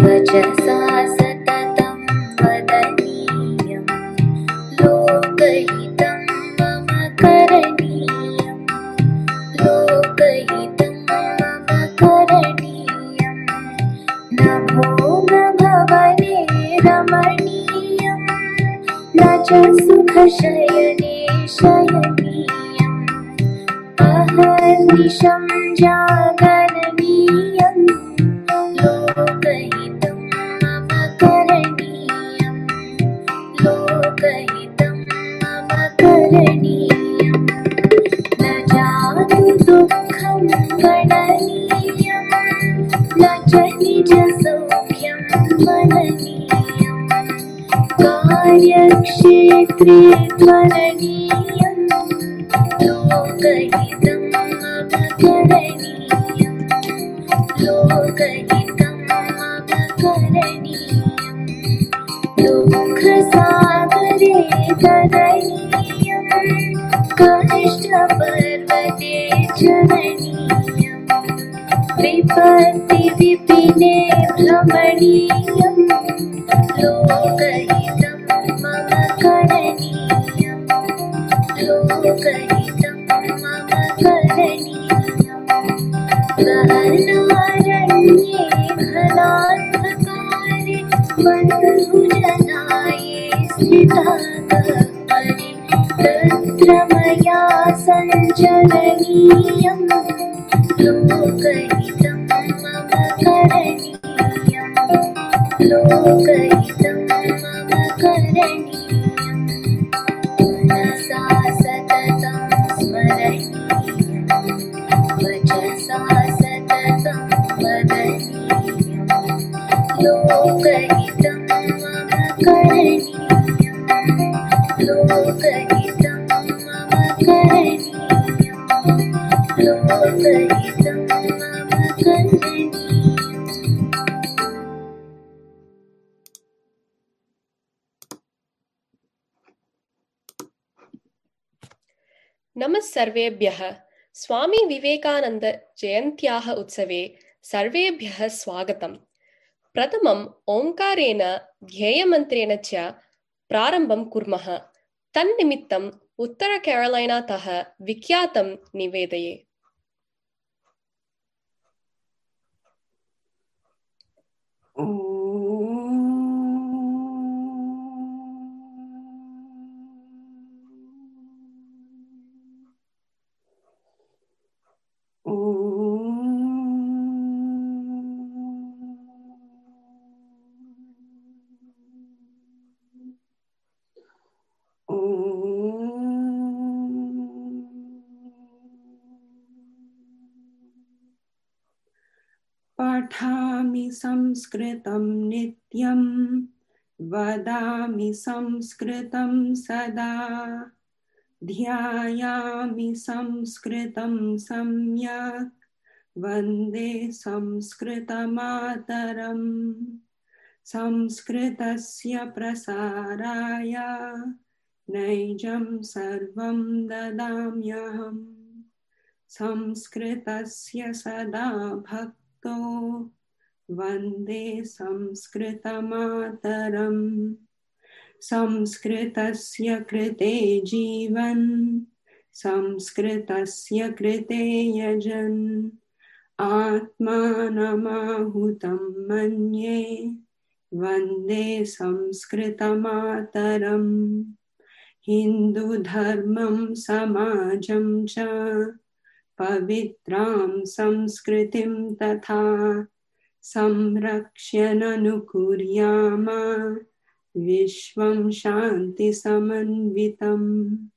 वचसा सर्वेभ्यः स्वामी विवेकानंद जयन्त्याः उत्सवे सर्वेभ्यः स्वागतम्। प्रथमम् ओङ्कारेण, ध्येयमन्त्रेण च प्रारम्भं कुर्मः। तन्निमित्तम् उत्तरकेरलैनातः विख्यातं निवेदये। पठामि संस्कृतं नित्यं वदामि संस्कृतं सदा। ध्यायामि संस्कृतं सम्यक्। वंदे संस्कृतमातरम्। संस्कृतस्य प्रसाराय नैजं सर्वं ददाम्यहम्। संस्कृतस्य सदा भक्तो। वंदे संस्कृतमातरम्। संस्कृतस्य कृते जीवन्, संस्कृतस्य कृते यजन्। आत्मानमाहुतं मन्ये, वंदे संस्कृतमातरम्। हिन्दुधर्मं समाजं च, पवित्रां संस्कृतिं तथा संरक्ष्य ननुकुर्याम विश्वं शान्तिसमन्वितम्।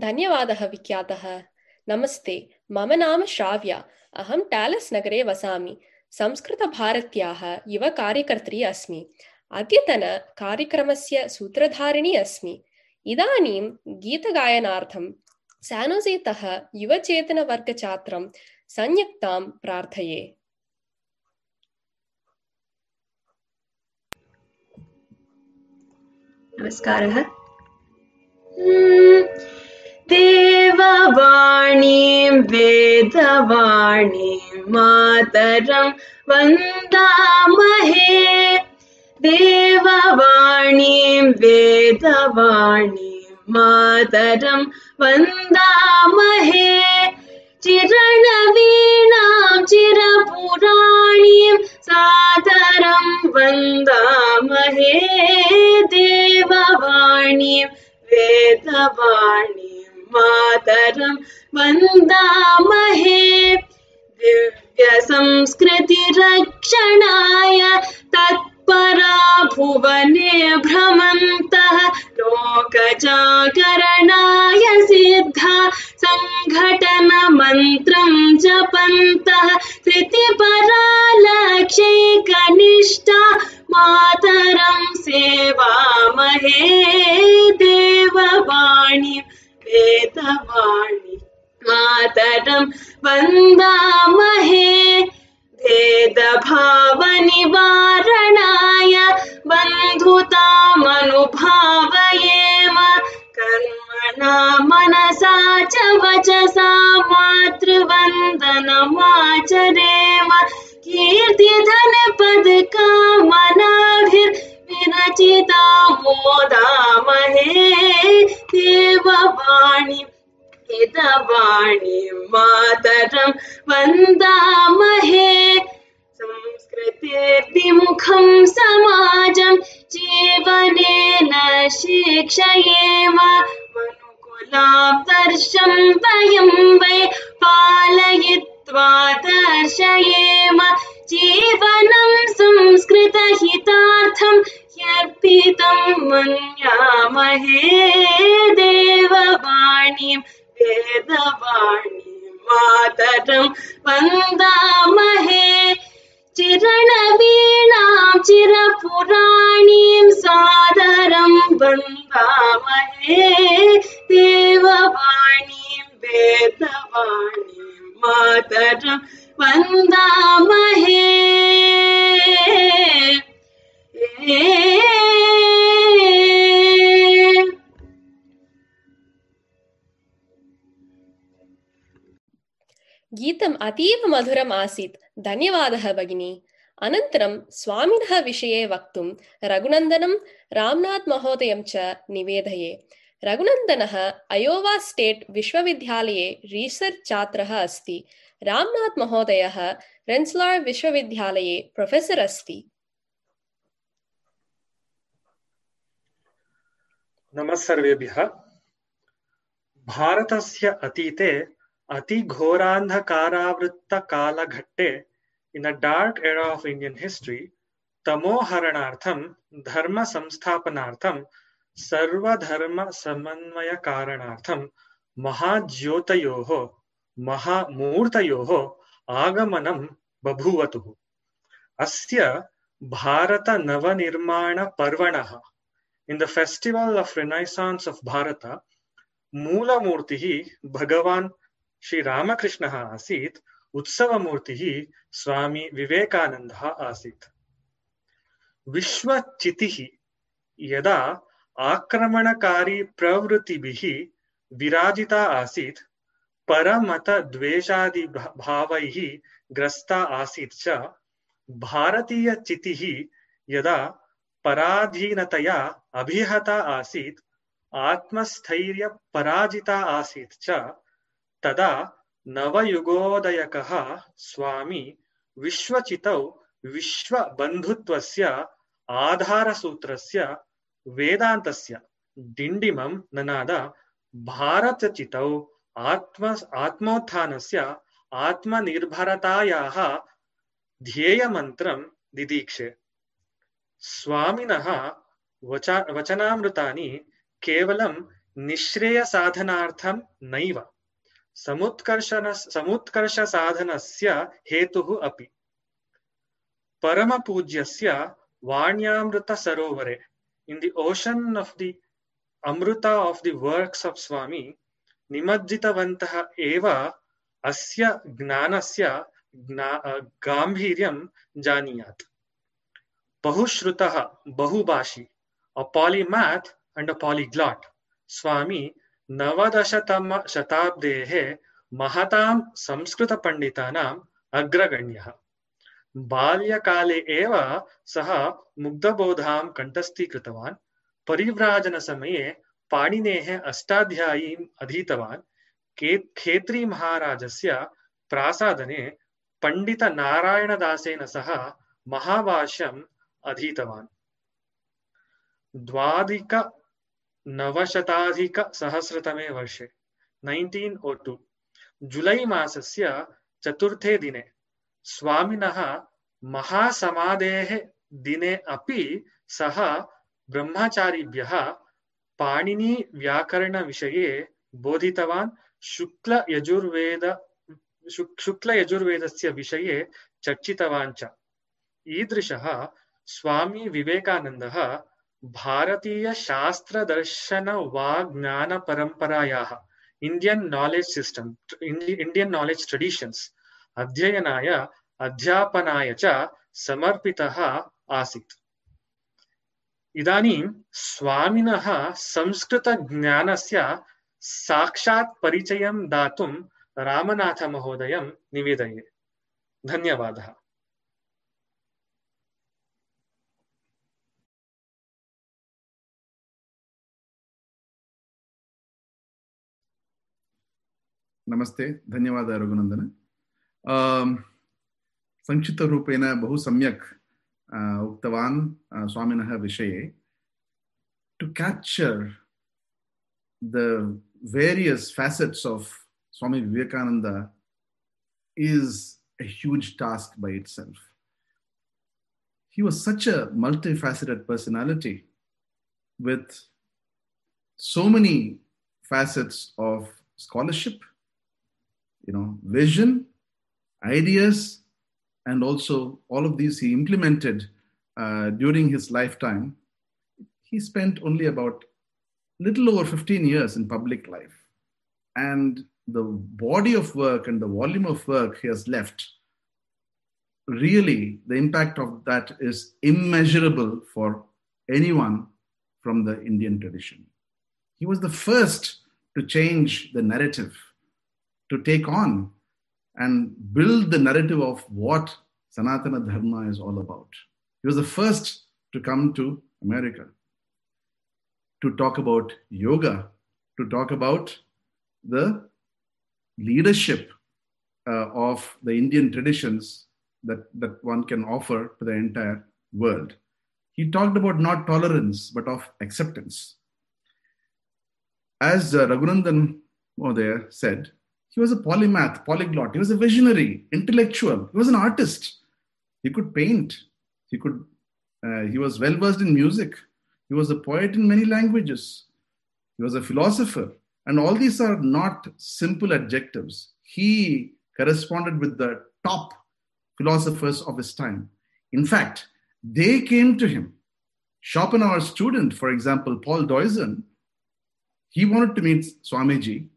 धन्यवादः, विख्यातः। नमस्ते, मम नाम श्राव्या। अहं टालस् नगरे वसा संस्कृत वसामि। संस्कृतभारत्याः युवकार्यकर्त्री अस्मि। अद्यतनकार्यक्रमस्य सूत्रधारिणी अस्मि। इदानीं गीतगायनार्थं सानोसेतः युवचेतनवर्गछात्रं संयुक्तां प्रार्थये। नमस्कारः। म्, देववाणीं वेदवाणीं मातरं वन्दामहे। देववाणीं वेदवाणीं मातरं वन्दामहे। चिरणवीणां चिरपुराणीं सादरं वन्दामहे देववाणीं वेदवाणीं मातरं वन्दामहे दिव्यसंस्कृतिरक्षणाय तत्परा भुवने भ्रमन्तः लोकजागरणाय सिद्धा सङ्घटनमन्त्रं जपन्तः कृतिपरा लक्ष्यैकनिष्ठा मातरं सेवामहे देववाणीं वेदवाणी मातरं वन्दामहे भेदभावनिवारणाय बन्धुतामनुभावयेम कर्मणा मनसा च वचसा मातृवन्दनमाचरेम। कीर्तिधनपदकामनाभिर्विरचिता मोदामहे देववाणी हितवाणी मातरं वन्दामहे। संस्कृतेर्विमुखं समाजं जीवनेन शिक्षयेम। मनुकुलादर्शं वयं वै पालयित्वा दर्शयेम। जीवनं संस्कृतहितार्थं ह्यर्पितं मन्यामहे। देववाणीं வேதவாணி மாதரம் வந்தாமஹே. சிரணவீணாம் சிரபுராணீம் சாதரம் வந்தாமஹே. தேவவாணீம் வேதவாணீம் மாதரம் வந்தாமஹே. ஏ गीतम् अतीव मधुरम् आसीत्। धन्यवादः भगिनी। अनन्तरं स्वामिनः विषये वक्तुं रघुनन्दनं रामनाथ್ महोदयं च निवेदये। रघुनन्दनः अयोवा स्टेट् विश्वविद्यालये रिसर्च् छात्रः अस्ति। रामनाथ್ महोदयः रेन्स्लार् विश्वविद्यालये प्रोफेसर् अस्ति। नमः सर्वेभ्यः। भारतस्य अतीते अति घोरांधकारावृत्त काल घट्टे in a dark era of Indian history तमोहरणार्थम धर्म संस्थापनार्थम सर्वधर्म समन्वय कारणार्थम महाज्योतो महामूर्त आगमन बभूवतु। अस्य भारत नव निर्माण पर्वण in the festival of renaissance of Bharat मूलमूर्ति भगवान श्रीरामकृष्णः आसीत्, उत्सवमूर्तिः स्वामी विवेकानन्दः आसीत्। विश्वचितिः यदा आक्रमणकारी प्रवृत्तिभिः विराजिता आसीत्, परमतद्वेषादिभावैः ग्रस्ता आसीत् च, भारतीयचितिः यदा पराधीनतया अभिहता आसीत्, आत्मस्थैर्यपराजिता आसीत् च तदा नवयुगोदयकः स्वामी विश्वचितौ विश्वबन्धुत्वस्य आधारसूत्रस्य वेदान्तस्य डिण्डिमं ननाद भारतचितौ आत्म आत्मोत्थानस्य आत्मनिर्भरतायाः ध्येयमन्त्रं दिदीक्षे। स्वामिनः वचा वचनामृतानि केवलं निःश्रेयसाधनार्थं नैव। समुत्कर्षण समुत्कर्षसाधनस्य हेतुः अपि। परमपूज्यस्य वाण्यामृतसरोवरे, in the ocean of the amrita of the works of swami నిమజ్జితవంతః एव अस्य ज्ञानस्य ज्ञा जानीयात्। बहुश्रुतः, बहुभाषी a polymath and a polyglot Swami swami नवदशतमशताब्देः महतां संस्कृतपण्डितानाम् अग्रगण्यः। बाल्यकाले एव सः मुग्धबोधां कण्ठस्थीकृतवान्, परिव्राजनसमये पाणिनेः अष्टाध्यायीम् अधीतवान्, के खेत्रीमहाराजस्य प्रासादने पण्डितनारायणदासेन सह महाभाष्यम् अधीतवान्। द्वाधिक नवशताधिकसहस्रतमे वर्षे नैन्टीन् ओ टु जुलै मासस्य चतुर्थे दिने, स्वामिनः महासमाधेः दिने अपि सः ब्रह्मचारिभ्यः पाणिनिव्याकरणविषये बोधितवान्। शुक्लयजुर्वेद शुक्- शुक्लयजुर्वेदस्य विषये चर्चितवान् च। ईदृशः स्वामी विवेकानन्दः भारतीयशास्त्रदर्शनवाज्ञानपरम्परायाः Indian knowledge system Indian knowledge traditions अध्ययनाय, अध्यापनाय च समर्पितः आसीत्। इदानीं स्वामिनः संस्कृतज्ञानस्य साक्षात् परिचयं दातुं रामनाथमहोदयं निवेदये। धन्यवादः। नमस्ते धन्यवाद रघुनंदन। संक्षिप्त रूपेण बहु सम्यक् उक्तवान् स्वामीन विषय। To capture the various facets of Swami Vivekananda is a huge task by itself He was such a multifaceted personality with so many facets of scholarship, you know, vision, ideas, and also all of these he implemented uh, during his lifetime. He spent only about little over 15 years in public life. And the body of work and the volume of work he has left, really, the impact of that is immeasurable for anyone from the Indian tradition. He was the first to change the narrative, to take on and build the narrative of what Sanatana Dharma is all about. He was the first to come to America to talk about yoga, to talk about the leadership uh, of the Indian traditions that, that one can offer to the entire world. He talked about not tolerance, but of acceptance. As uh, Raghunandan Mahodaya said, he was a polymath, polyglot. He was a visionary, intellectual. He was an artist. He could paint. He could. Uh, he was well versed in music. He was a poet in many languages. He was a philosopher. And all these are not simple adjectives. He corresponded with the top philosophers of his time. In fact, they came to him. Schopenhauer's student, for example, Paul Deussen, he wanted to meet Swamiji,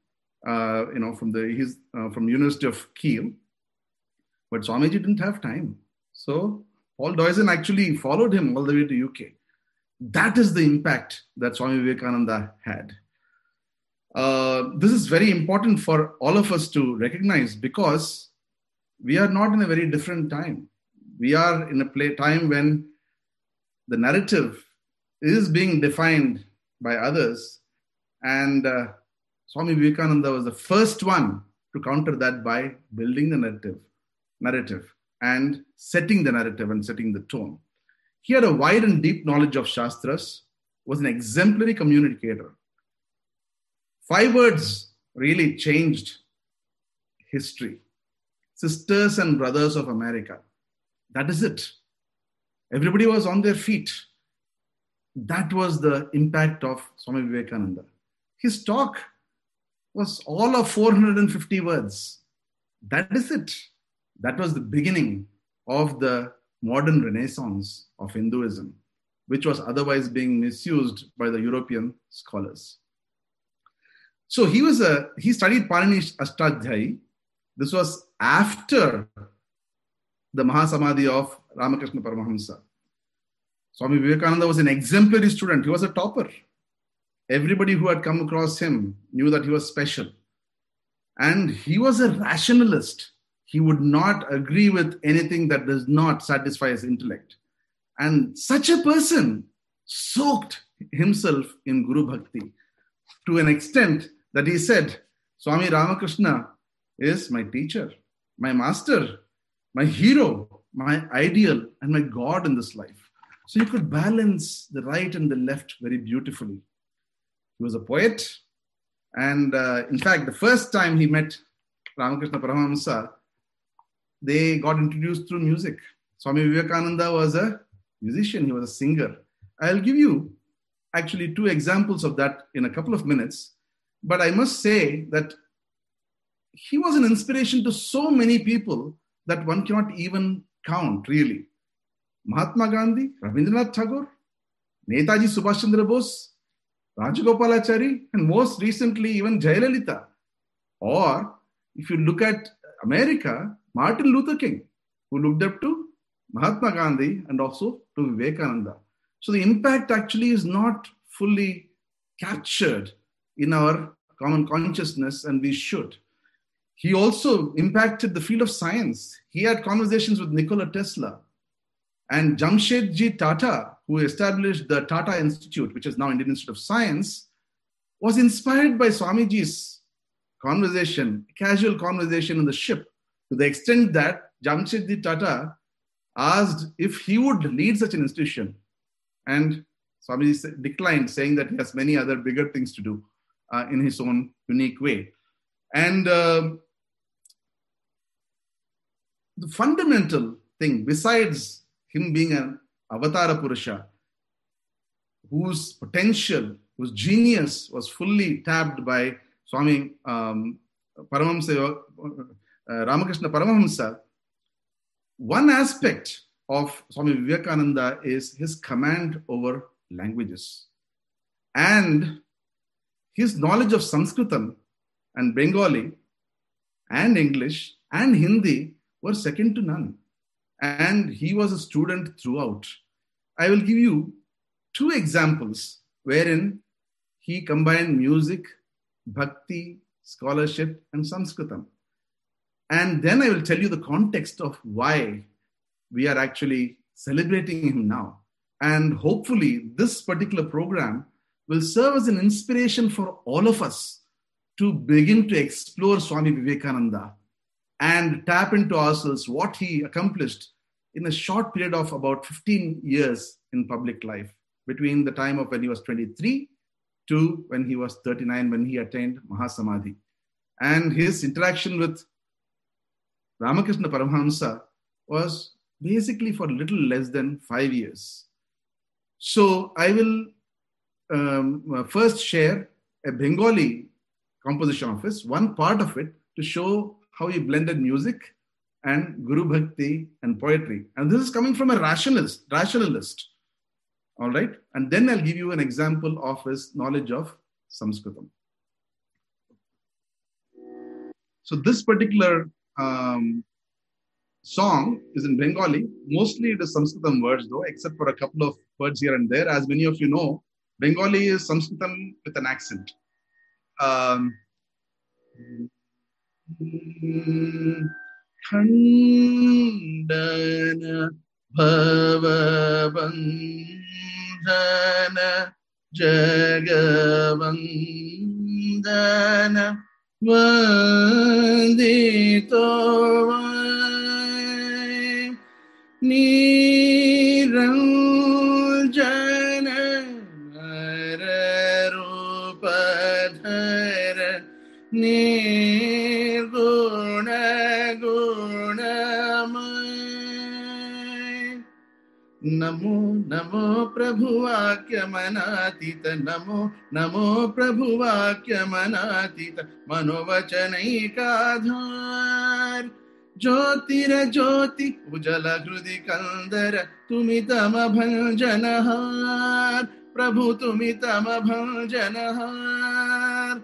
uh, you know, from the he's uh, from University of Kiel, but Swamiji didn't have time. So Paul Deussen actually followed him all the way to UK. That is the impact that Swami Vivekananda had. Uh, this is very important for all of us to recognize because we are not in a very different time. We are in a play, time when the narrative is being defined by others, and uh, Swami Vivekananda was the first one to counter that by building the narrative, narrative and setting the narrative and setting the tone. He had a wide and deep knowledge of Shastras, was an exemplary communicator. Five words really changed history. Sisters and brothers of America. That is it. Everybody was on their feet. That was the impact of Swami Vivekananda. His talk was all of 450 words. That is it. That was the beginning of the modern renaissance of Hinduism, which was otherwise being misused by the European scholars. So he was a he studied Panini Ashtadhyayi. This was after the Mahasamadhi of Ramakrishna Paramahamsa. Swami Vivekananda was an exemplary student. He was a topper. Everybody who had come across him knew that he was special. And he was a rationalist. He would not agree with anything that does not satisfy his intellect. And such a person soaked himself in Guru Bhakti to an extent that he said, Swami Ramakrishna is my teacher, my master, my hero, my ideal, and my God in this life. So you could balance the right and the left very beautifully. He was a poet, and uh, in fact, the first time he met Ramakrishna Paramahamsa, they got introduced through music. Swami Vivekananda was a musician, he was a singer. I'll give you actually two examples of that in a couple of minutes. But I must say that he was an inspiration to so many people that one cannot even count, really. Mahatma Gandhi, Rabindranath Tagore, Netaji Subhash Chandra Bose, Rajagopalachari, and most recently even Jayalalitha. Or if you look at America, Martin Luther King, who looked up to Mahatma Gandhi and also to Vivekananda. So the impact actually is not fully captured in our common consciousness, and we should. He also impacted the field of science. He had conversations with Nikola Tesla and Jamshedji Tata, who established the Tata Institute, which is now Indian Institute of Science, was inspired by Swamiji's conversation, casual conversation on the ship, to the extent that Jamshedji Tata asked if he would lead such an institution. And Swamiji declined, saying that he has many other bigger things to do uh, in his own unique way. And uh, the fundamental thing, besides him being an avatara purusha, whose potential, whose genius was fully tapped by Swami um, Paramahamsa, uh, Ramakrishna Paramahamsa, one aspect of Swami Vivekananda is his command over languages and his knowledge of Sanskritam and Bengali and English and Hindi were second to none. And he was a student throughout. I will give you two examples wherein he combined music, bhakti, scholarship, and Sanskritam. And then I will tell you the context of why we are actually celebrating him now. And hopefully, this particular program will serve as an inspiration for all of us to begin to explore Swami Vivekananda and tap into ourselves what he accomplished in a short period of about 15 years in public life, between the time of when he was 23 to when he was 39, when he attained Mahasamadhi. And his interaction with Ramakrishna Paramahamsa was basically for little less than five years. So I will um, first share a Bengali composition of his, one part of it, to show how he blended music and Guru Bhakti and poetry. And this is coming from a rationalist, rationalist. All right. And then I'll give you an example of his knowledge of Sanskritam. So this particular um, song is in Bengali. Mostly it is Sanskritam words though, except for a couple of words here and there. As many of you know, Bengali is Sanskritam with an accent. Um, खंडन खण्डन जगवंदन वंदितो वन्दितो नी नमो नमो प्रभुवाक्यमनातीत नमो नमो प्रभुवाक्यमनातीत मनोवचनैकाधार। ज्योतिरज्योति उजल हृदि कंदर तुमि तम भंजनहार प्रभु तुमि तम भंजनहार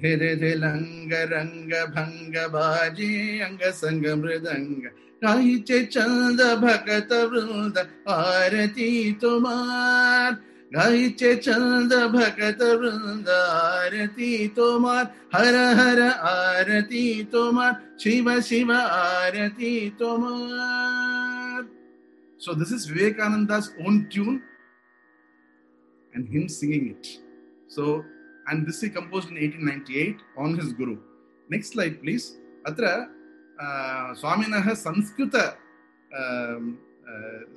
धिरे धिलंग रंग भंग बाजे अंग संग मृदंग गाइचे चंद भगत वृंद आरती तुमार गाइचे चंद भगत वृंद आरती तुमार हर हर आरती तुमार शिव शिव आरती तुमार so this is Vivekananda's own tune and him singing it so and this is composed in 1898 on his guru next slide please अत्र स्वामिनः संस्कृत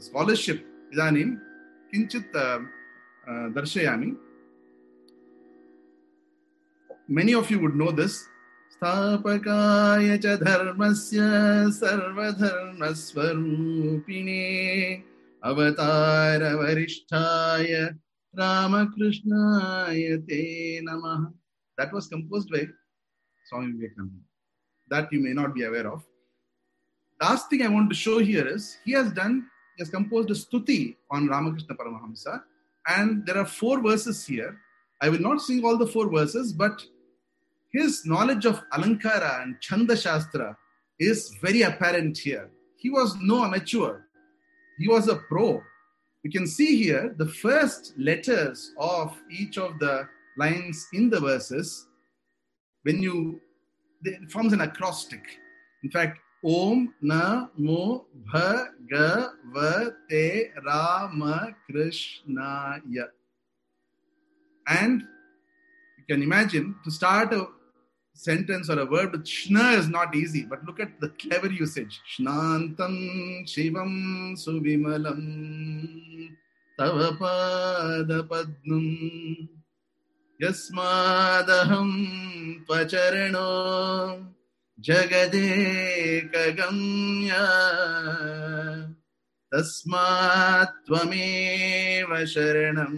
स्कालर्शिप् इदानीं किञ्चित् दर्शयामि many of you would know this स्थापकाय च धर्मस्य सर्वधर्मस्वरूपिणे अवतारवरिष्ठाय रामकृष्णाय ते नमः that was composed by Swami Vivekananda that you may not be aware of last thing I want to show here is he has done he has composed a stuti on Ramakrishna Paramahamsa and there are four verses here I will not sing all the four verses but his knowledge of Alankara and Chanda Shastra is very apparent here. He was no amateur, he was a pro. You can see here the first letters of each of the lines in the verses. When you, it forms an acrostic. In fact, Om Na Mo Bha Ga Va Te Rama Krishnaya. And you can imagine to start a sentence or a word with shna is not easy, but look at the clever usage. Shnantam Shivam Suvimalam Tava Pada Padmam Pacharano Jagadekamya Tasmat Tvameva Sharanam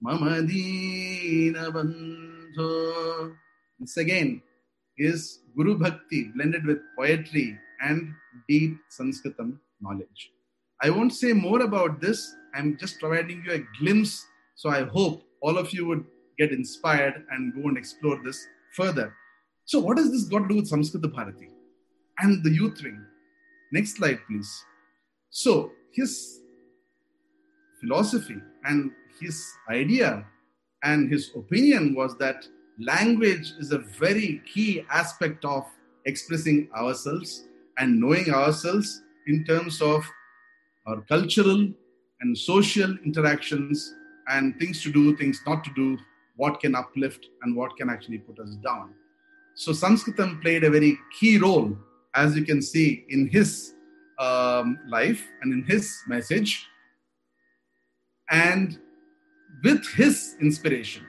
Mama Deenabandhu so this again is Guru Bhakti blended with poetry and deep Sanskritam knowledge. I won't say more about this. I'm just providing you a glimpse. So I hope all of you would get inspired and go and explore this further. So what has this got to do with Samskrita Bharati and the youth wing? Next slide, please. So his philosophy and his idea and his opinion was that language is a very key aspect of expressing ourselves and knowing ourselves in terms of our cultural and social interactions and things to do, things not to do, what can uplift and what can actually put us down. So, Sanskritam played a very key role, as you can see in his um, life and in his message. And with his inspiration.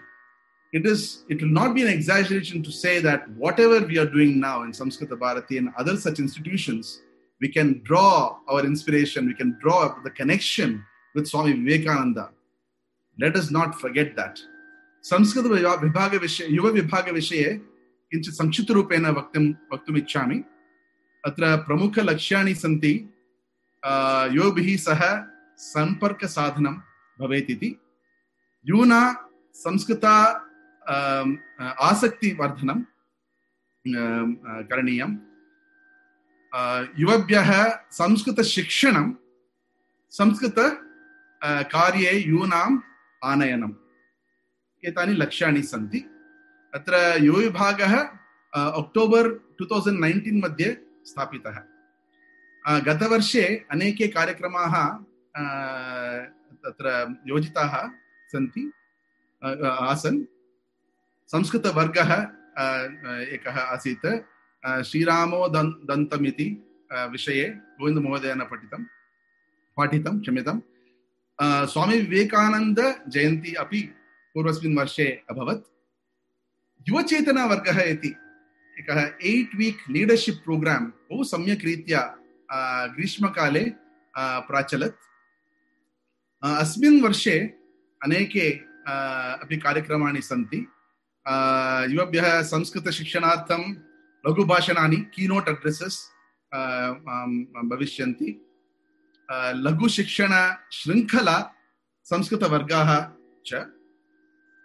It is it will not be an exaggeration to say that whatever we are doing now in Samskrita Bharati and other such institutions, we can draw our inspiration, we can draw up the connection with Swami Vivekananda. Let us not forget that Sanskrit विभागविषये युवविभागविषये किञ्चित् संक्षिप्तरूपेण वक्तुं वक्तुम् इच्छामि अत्र प्रमुखलक्ष्याणि सन्ति योभिः सह सम्पर्कसाधनं भवेत् इति यूना संस्कृत आसक्तिवर्धनं करणीयं युवभ्यः संस्कृतशिक्षणं संस्कृत कार्ये यूनां आनयनम् एतानि लक्ष्याणि सन्ति। अत्र युवविभागः अक्टोबर् टु तौसण्ड् नैन्टीन् मध्ये स्थापितः। गतवर्षे अनेके कार्यक्रमाः तत्र योजिताः सन्ति आसन्। संस्कृतवर्गः एकः आसीत्। श्रीरामो दन्, दन्तमिति विषये गोविन्दमहोदयेन पठितं, पाठितं क्षम्यतां स्वामी विवेकानंद जयन्ती अपि पूर्वस्मिन् वर्षे अभवत् युवचेतनावर्गः इति एकः एय्ट् वीक् लीडर्शिप् प्रोग्राम् बहु सम्यक् रीत्या ग्रीष्मकाले प्राचलत् अस्मिन् वर्षे अनेके अपि कार्यक्रमाणि सन्ति युवभ्यः संस्कृतशिक्षणार्थं लघुभाषणानि कीनोट् अड्रेसस् भविष्यन्ति लघुशिक्षणशृङ्खला संस्कृतवर्गाः च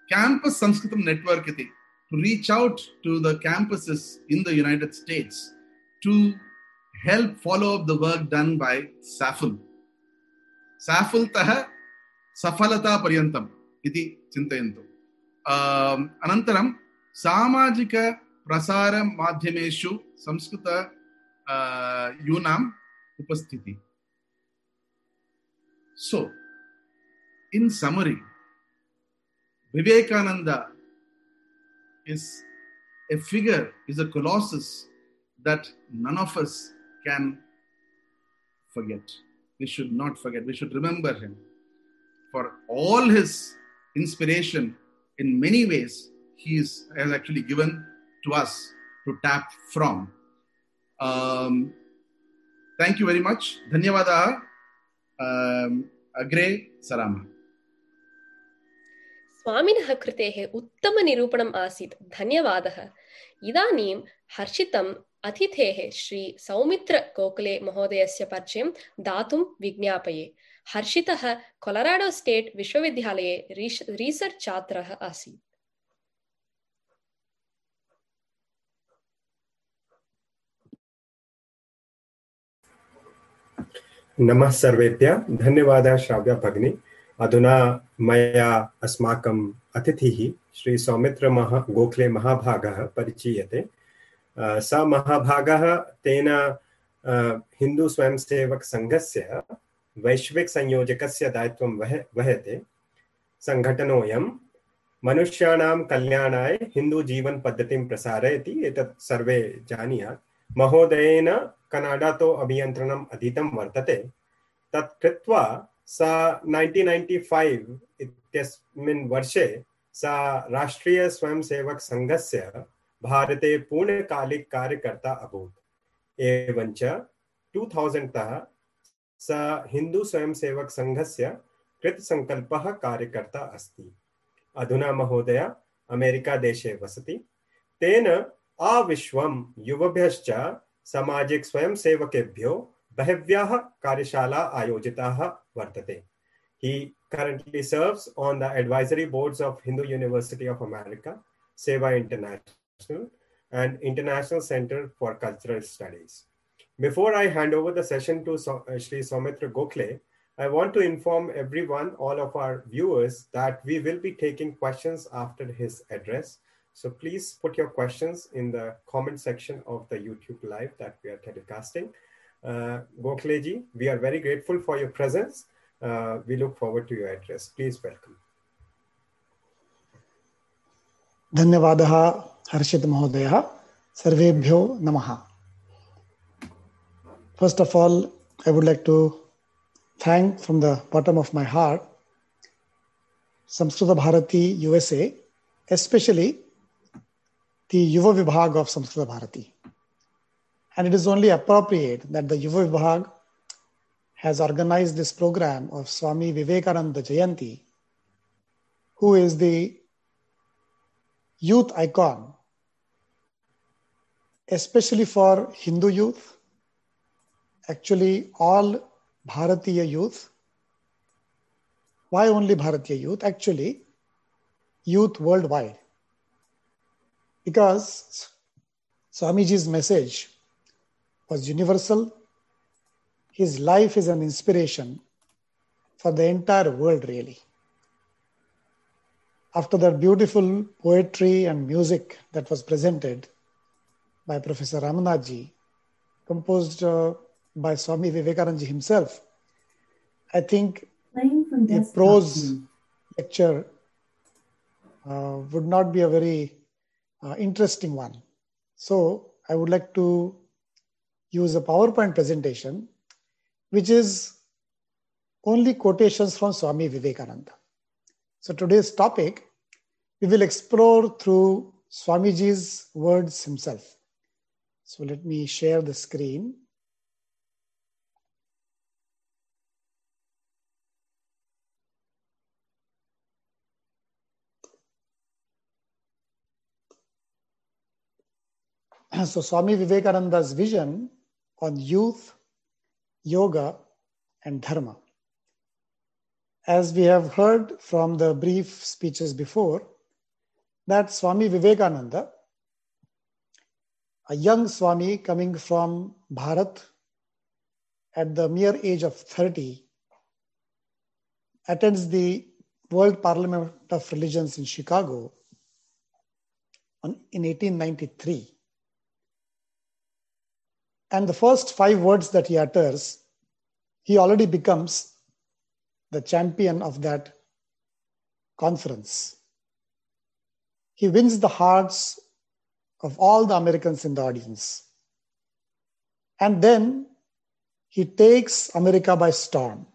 campus sanskritam network iti to reach out to the campuses in the united states to help follow up the work done by saful saful tah సఫలతా పర్యంతం ఇది చింతయంతు అనంతరం సామాజిక ప్రసార మాధ్యమేషు సంస్కృత యూనాం ఉపస్థితి So, in summary, Vivekananda is a figure, is a colossus that none of us can forget. We should not forget. We should remember him for all his inspiration. In many ways, he is, has actually given to us to tap from. Um, thank you very much. Dhanyavadaha. अग्रे सरामः। स्वामिनः कृतेः उत्तमनिरूपणम् आसीत्। धन्यवादः। इदानीं हर्षितम् अतिथेः श्री सौमित्र गोखले महोदयस्य परिचयं दातुं विज्ञापये। हर्षितः कोलोराडो स्टेट् विश्वविद्यालये रीसर्च् छात्रः आसीत्। नमः सर्वेभ्यः। धन्यवादः, श्राव्या भगिनी। अधुना मया अस्माकम् अतिथिः श्री सौमित्र महा, गोखले महाभागः परिचीयते। स महाभागः तेन हिंदू स्वयंसेवक वैश्विक वैश्विकसंयोजकस्य दायित्वं वह, वहते। सङ्घटनोऽयं मनुष्याणां कल्याणाय हिन्दूजीवनपद्धतिं प्रसारयति। एतत् सर्वे जानीयात्। महोदयेन कनाडातो अभियन्त्रणम् अधीतं वर्तते। तत् कृत्वा सा 1995 इत्यस्मिन् वर्षे सा राष्ट्रिय स्वयंसेवक संघस्य भारते पूर्णकालिक कार्यकर्ता अभूत्। एवञ्च 2000 तः सा हिंदू स्वयंसेवक संघस्य कृतसङ्कल्पः कार्यकर्ता अस्ति। अधुना महोदय, अमेरिका देशे वसति। तेन आविश्वम युवभ्यश्च सामाजिक स्वयं सेवकेभ्यो बहव्यः कार्यशाला आयोजिताः वर्तते He currently serves on the advisory boards of Hindu University of America, Seva International, and International Center for Cultural Studies. Before I hand over the session to uh, Shri Saumitra Gokhale, I want to inform everyone, all of our viewers, that we will be taking questions after his address. So please put your questions in the comment section of the YouTube live that we are telecasting. Uh, Gokhale ji, we are very grateful for your presence. Uh, we look forward to your address. Please welcome. धन्यवादः हर्षित महोदयः सर्वेभ्यो नमः First of all, I would like to thank from the bottom of my heart Samskrita Bharati USA, especially the Yuva Vibhag of Samskrita Bharati. And it is only appropriate that the Yuva Vibhag has organized this program of Swami Vivekananda Jayanti, who is the youth icon, especially for Hindu youth, actually all Bharatiya youth. Why only Bharatiya youth? Actually, youth worldwide. Because Swamiji's message was universal. His life is an inspiration for the entire world, really after that beautiful poetry and music that was presented by Professor Ramanaji, composed uh, by Swami Vivekananda himself, I think a prose lecture uh, would not be a very uh, interesting one. So I would like to use a PowerPoint presentation, which is only quotations from Swami Vivekananda. So today's topic, we will explore through Swamiji's words himself. So let me share the screen. So Swami Vivekananda's vision on youth, yoga, and dharma. As we have heard from the brief speeches before, that Swami Vivekananda, a young Swami coming from Bharat at the mere age of 30, attends the World Parliament of Religions in Chicago in 1893. And the first five words that he utters, he already becomes the champion of that conference. He wins the hearts of all the Americans in the audience. And then he takes America by storm.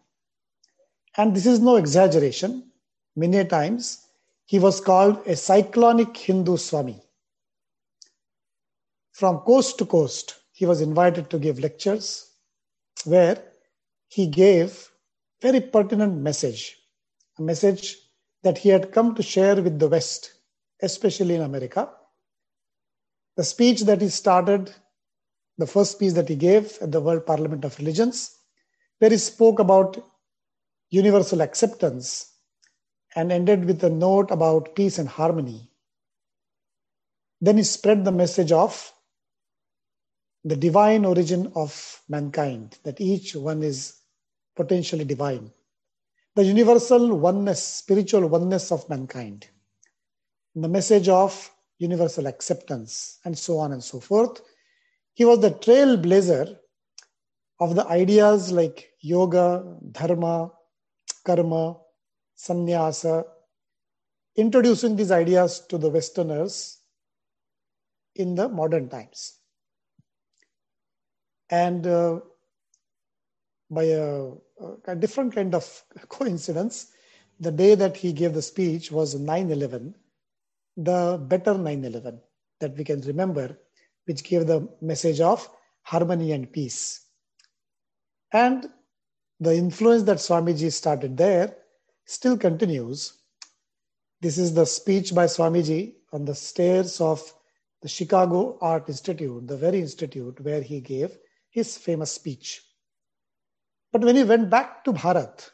And this is no exaggeration. Many times he was called a cyclonic Hindu Swami. From coast to coast, he was invited to give lectures where he gave very pertinent message, a message that he had come to share with the West, especially in America. The speech that he started, the first speech that he gave at the World Parliament of Religions, where he spoke about universal acceptance and ended with a note about peace and harmony. Then he spread the message of the divine origin of mankind, that each one is potentially divine. The universal oneness, spiritual oneness of mankind. The message of universal acceptance, and so on and so forth. He was the trailblazer of the ideas like yoga, dharma, karma, sannyasa, introducing these ideas to the Westerners in the modern times. And uh, by a, a, different kind of coincidence, the day that he gave the speech was 9 11, the better 9 11 that we can remember, which gave the message of harmony and peace. And the influence that Swamiji started there still continues. This is the speech by Swamiji on the stairs of the Chicago Art Institute, the very institute where he gave his famous speech. But when he went back to Bharat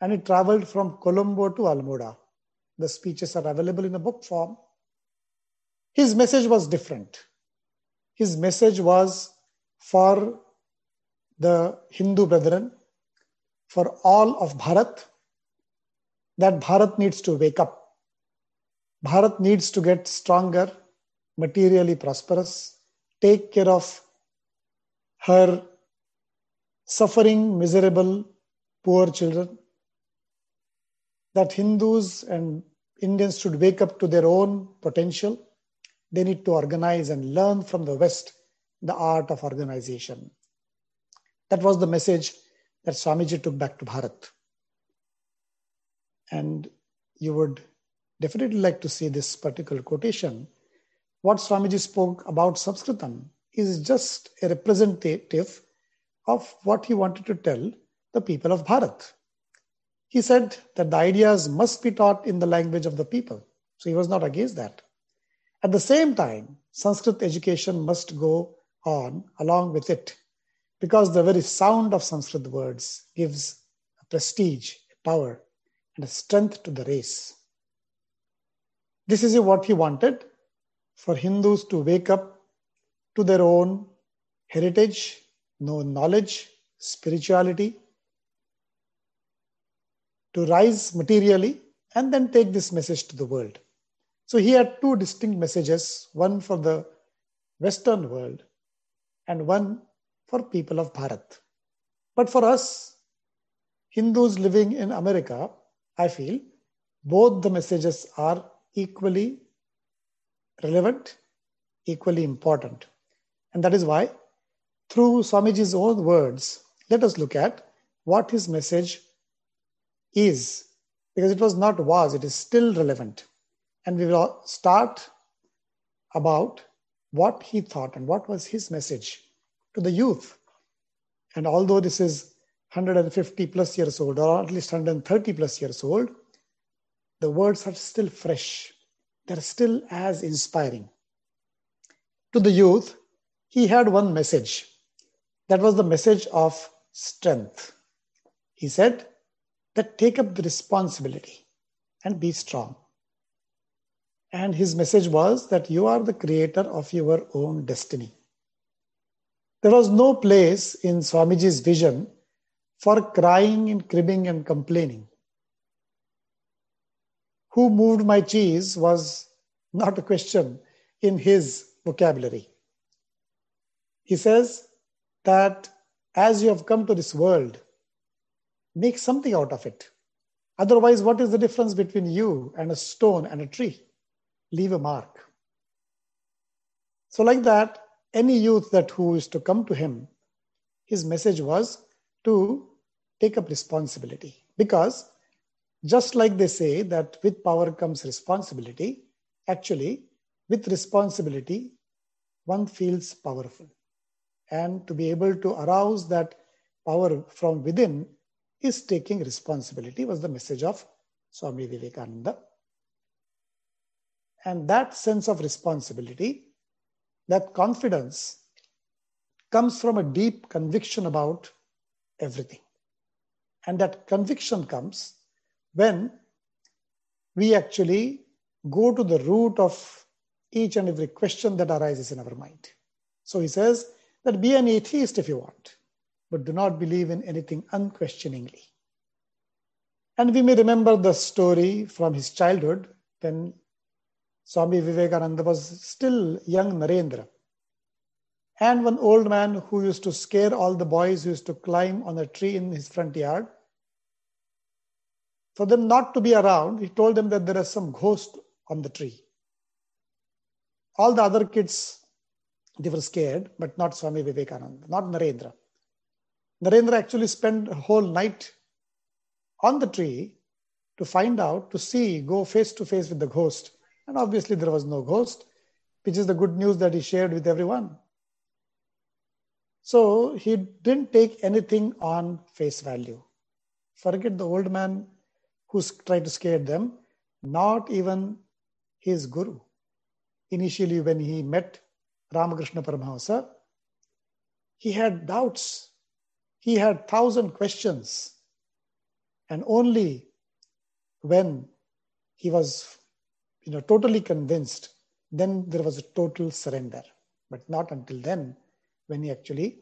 and he traveled from Colombo to Almora, the speeches are available in a book form. His message was different. His message was for the Hindu brethren, for all of Bharat, that Bharat needs to wake up. Bharat needs to get stronger, materially prosperous, take care of her suffering, miserable, poor children. That Hindus and Indians should wake up to their own potential. They need to organize and learn from the West the art of organization. That was the message that Swamiji took back to Bharat. And you would definitely like to see this particular quotation. What Swamiji spoke about Sanskritam is just a representative of what he wanted to tell the people of Bharat. He said that the ideas must be taught in the language of the people. So he was not against that. At the same time, Sanskrit education must go on along with it because the very sound of Sanskrit words gives a prestige, a power, and a strength to the race. This is what he wanted for Hindus to wake up to their own heritage, know knowledge, spirituality, to rise materially, and then take this message to the world. So he had two distinct messages one for the Western world and one for people of Bharat. But for us, Hindus living in America, I feel both the messages are equally relevant, equally important. And that is why, through Swamiji's own words, let us look at what his message is. Because it was not was, it is still relevant. And we will start about what he thought and what was his message to the youth. And although this is 150 plus years old, or at least 130 plus years old, the words are still fresh. They're still as inspiring. To the youth, he had one message. That was the message of strength. He said that take up the responsibility and be strong. And his message was that you are the creator of your own destiny. There was no place in Swamiji's vision for crying and cribbing and complaining. who moved my cheese was not a question in his vocabulary. He says that as you have come to this world, make something out of it. Otherwise, what is the difference between you and a stone and a tree? Leave a mark. So, like that, any youth that who is to come to him, his message was to take up responsibility. Because just like they say that with power comes responsibility, actually, with responsibility, one feels powerful. And to be able to arouse that power from within is taking responsibility, was the message of Swami Vivekananda. And that sense of responsibility, that confidence, comes from a deep conviction about everything. And that conviction comes when we actually go to the root of each and every question that arises in our mind. So he says that be an atheist if you want, but do not believe in anything unquestioningly. And we may remember the story from his childhood when Swami Vivekananda was still young Narendra. And one old man who used to scare all the boys who used to climb on a tree in his front yard. For them not to be around, he told them that there is some ghost on the tree. All the other kids, they were scared, but not Swami Vivekananda, not Narendra. Narendra actually spent a whole night on the tree to find out, to see, go face to face with the ghost. And obviously, there was no ghost, which is the good news that he shared with everyone. So he didn't take anything on face value. Forget the old man who's tried to scare them, not even his guru. Initially, when he met Ramakrishna Paramahamsa, he had doubts. He had thousand questions. And only when he was you know, totally convinced, then there was a total surrender. But not until then when he actually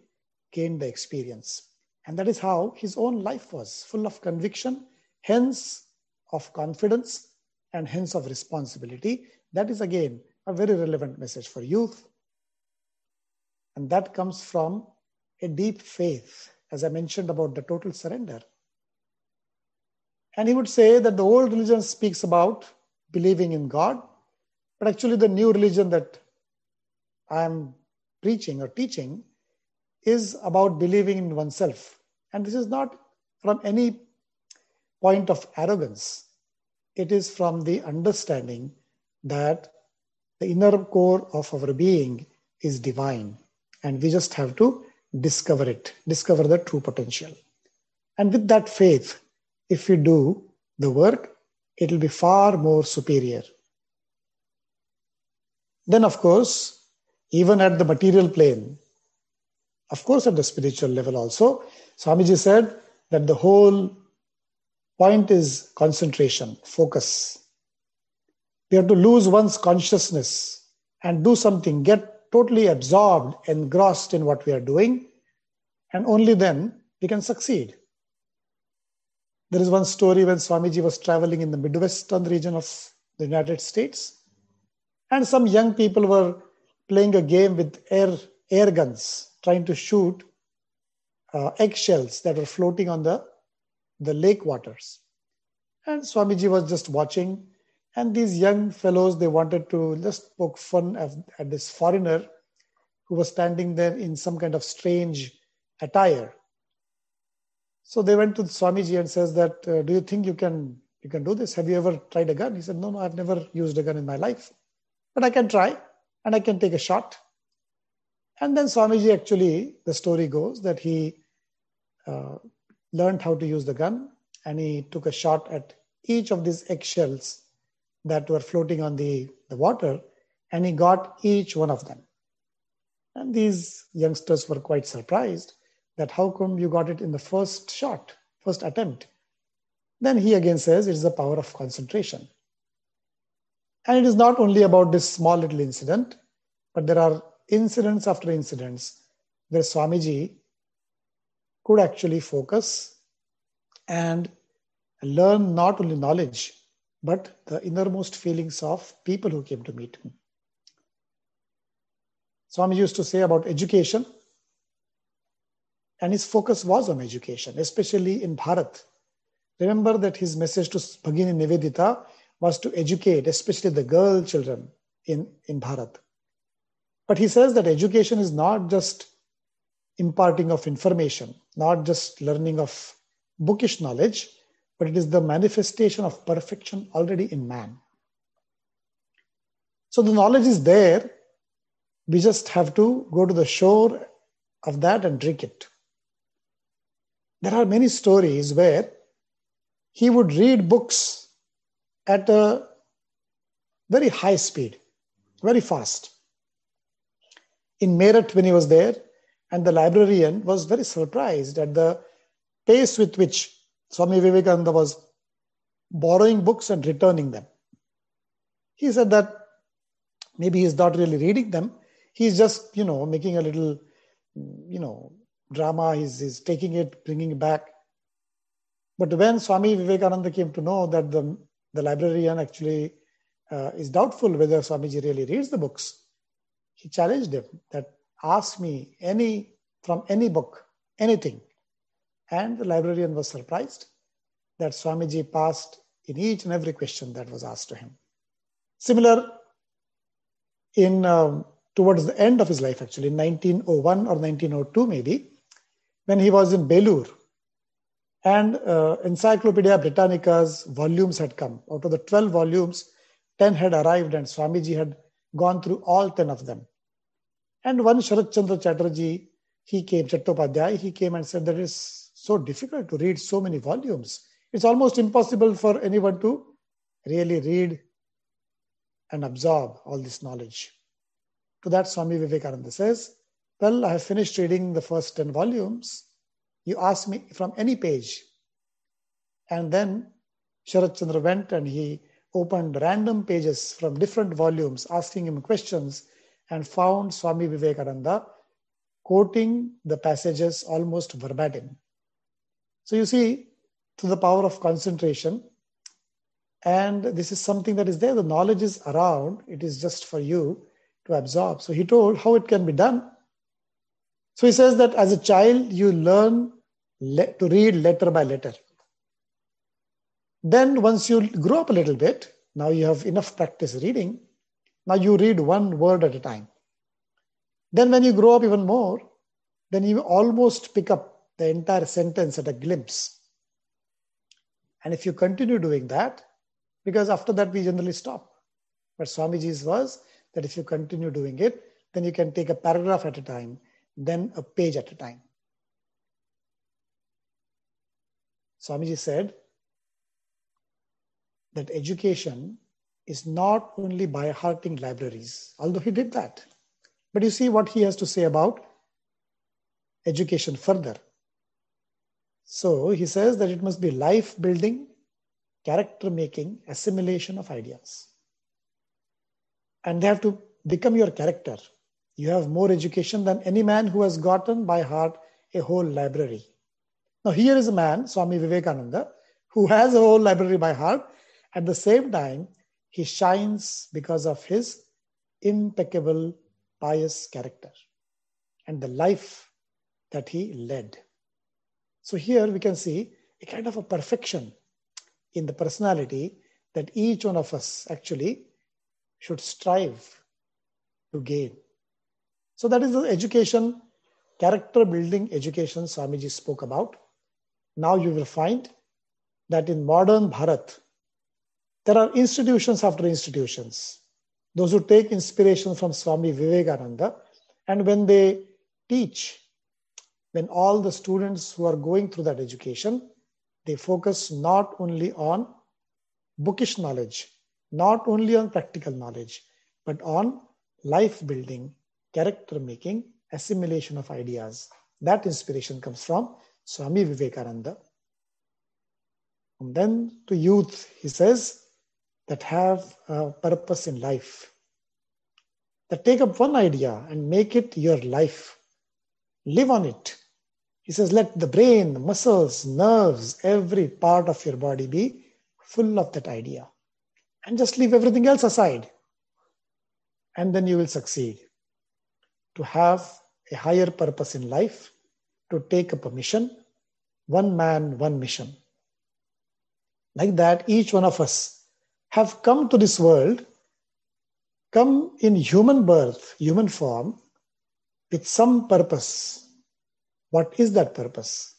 gained the experience. And that is how his own life was full of conviction, hence of confidence, and hence of responsibility. That is again a very relevant message for youth. And that comes from a deep faith, as I mentioned about the total surrender. And he would say that the old religion speaks about believing in God, but actually, the new religion that I am preaching or teaching is about believing in oneself. And this is not from any point of arrogance, it is from the understanding that the inner core of our being is divine. And we just have to discover it, discover the true potential. And with that faith, if we do the work, it will be far more superior. Then, of course, even at the material plane, of course, at the spiritual level also, Swamiji said that the whole point is concentration, focus. We have to lose one's consciousness and do something, get totally absorbed, engrossed in what we are doing, and only then we can succeed. There is one story when Swamiji was traveling in the Midwestern region of the United States, and some young people were playing a game with air, air guns, trying to shoot uh, eggshells that were floating on the, the lake waters. And Swamiji was just watching, and these young fellows, they wanted to just poke fun at, at this foreigner who was standing there in some kind of strange attire. So they went to Swamiji and says that, uh, do you think you can you can do this? Have you ever tried a gun? He said, no, no, I've never used a gun in my life, but I can try and I can take a shot. And then Swamiji actually, the story goes that he uh, learned how to use the gun and he took a shot at each of these eggshells that were floating on the, the water and he got each one of them. And these youngsters were quite surprised that how come you got it in the first shot, first attempt? Then he again says it is the power of concentration. And it is not only about this small little incident, but there are incidents after incidents where Swamiji could actually focus and learn not only knowledge, but the innermost feelings of people who came to meet him. Swami used to say about education, and his focus was on education, especially in Bharat. Remember that his message to Bhagini Nivedita was to educate, especially the girl children in, in Bharat. But he says that education is not just imparting of information, not just learning of bookish knowledge, but it is the manifestation of perfection already in man. So the knowledge is there. We just have to go to the shore of that and drink it. There are many stories where he would read books at a very high speed, very fast. In Meerut, when he was there, and the librarian was very surprised at the pace with which Swami Vivekananda was borrowing books and returning them. He said that maybe he's not really reading them. He's just, you know, making a little, you know, drama. He's, he's taking it, bringing it back. But when Swami Vivekananda came to know that the, the librarian actually uh, is doubtful whether Swamiji really reads the books, he challenged him that ask me any from any book, anything. And the librarian was surprised that Swamiji passed in each and every question that was asked to him. Similar in um, towards the end of his life, actually, in 1901 or 1902, maybe, when he was in Belur, and uh, Encyclopedia Britannica's volumes had come. Out of the 12 volumes, 10 had arrived, and Swamiji had gone through all 10 of them. And one Sharat Chandra Chatterjee, he came, Chattopadhyay, he came and said that it's so difficult to read so many volumes. It's almost impossible for anyone to really read and absorb all this knowledge. To that, Swami Vivekananda says, Well, I have finished reading the first 10 volumes. You ask me from any page. And then Sharat Chandra went and he opened random pages from different volumes, asking him questions, and found Swami Vivekananda quoting the passages almost verbatim. So you see, to the power of concentration, and this is something that is there, the knowledge is around, it is just for you to absorb. So he told how it can be done. So he says that as a child, you learn le- to read letter by letter. Then, once you grow up a little bit, now you have enough practice reading, now you read one word at a time. Then, when you grow up even more, then you almost pick up the entire sentence at a glimpse. And if you continue doing that, because after that we generally stop. But Swamiji's was that if you continue doing it, then you can take a paragraph at a time, then a page at a time. Swamiji said that education is not only by hearting libraries, although he did that. But you see what he has to say about education further. So he says that it must be life building, character making, assimilation of ideas. And they have to become your character. You have more education than any man who has gotten by heart a whole library. Now, here is a man, Swami Vivekananda, who has a whole library by heart. At the same time, he shines because of his impeccable, pious character and the life that he led. So, here we can see a kind of a perfection in the personality that each one of us actually should strive to gain. So, that is the education, character building education Swamiji spoke about. Now, you will find that in modern Bharat, there are institutions after institutions. Those who take inspiration from Swami Vivekananda, and when they teach, when all the students who are going through that education, they focus not only on bookish knowledge, not only on practical knowledge, but on life building, character making, assimilation of ideas. That inspiration comes from Swami Vivekananda. And then to youth, he says, that have a purpose in life, that take up one idea and make it your life, live on it. He says, let the brain, muscles, nerves, every part of your body be full of that idea. and just leave everything else aside. And then you will succeed. To have a higher purpose in life, to take up a mission, one man, one mission. Like that, each one of us have come to this world, come in human birth, human form, with some purpose. What is that purpose?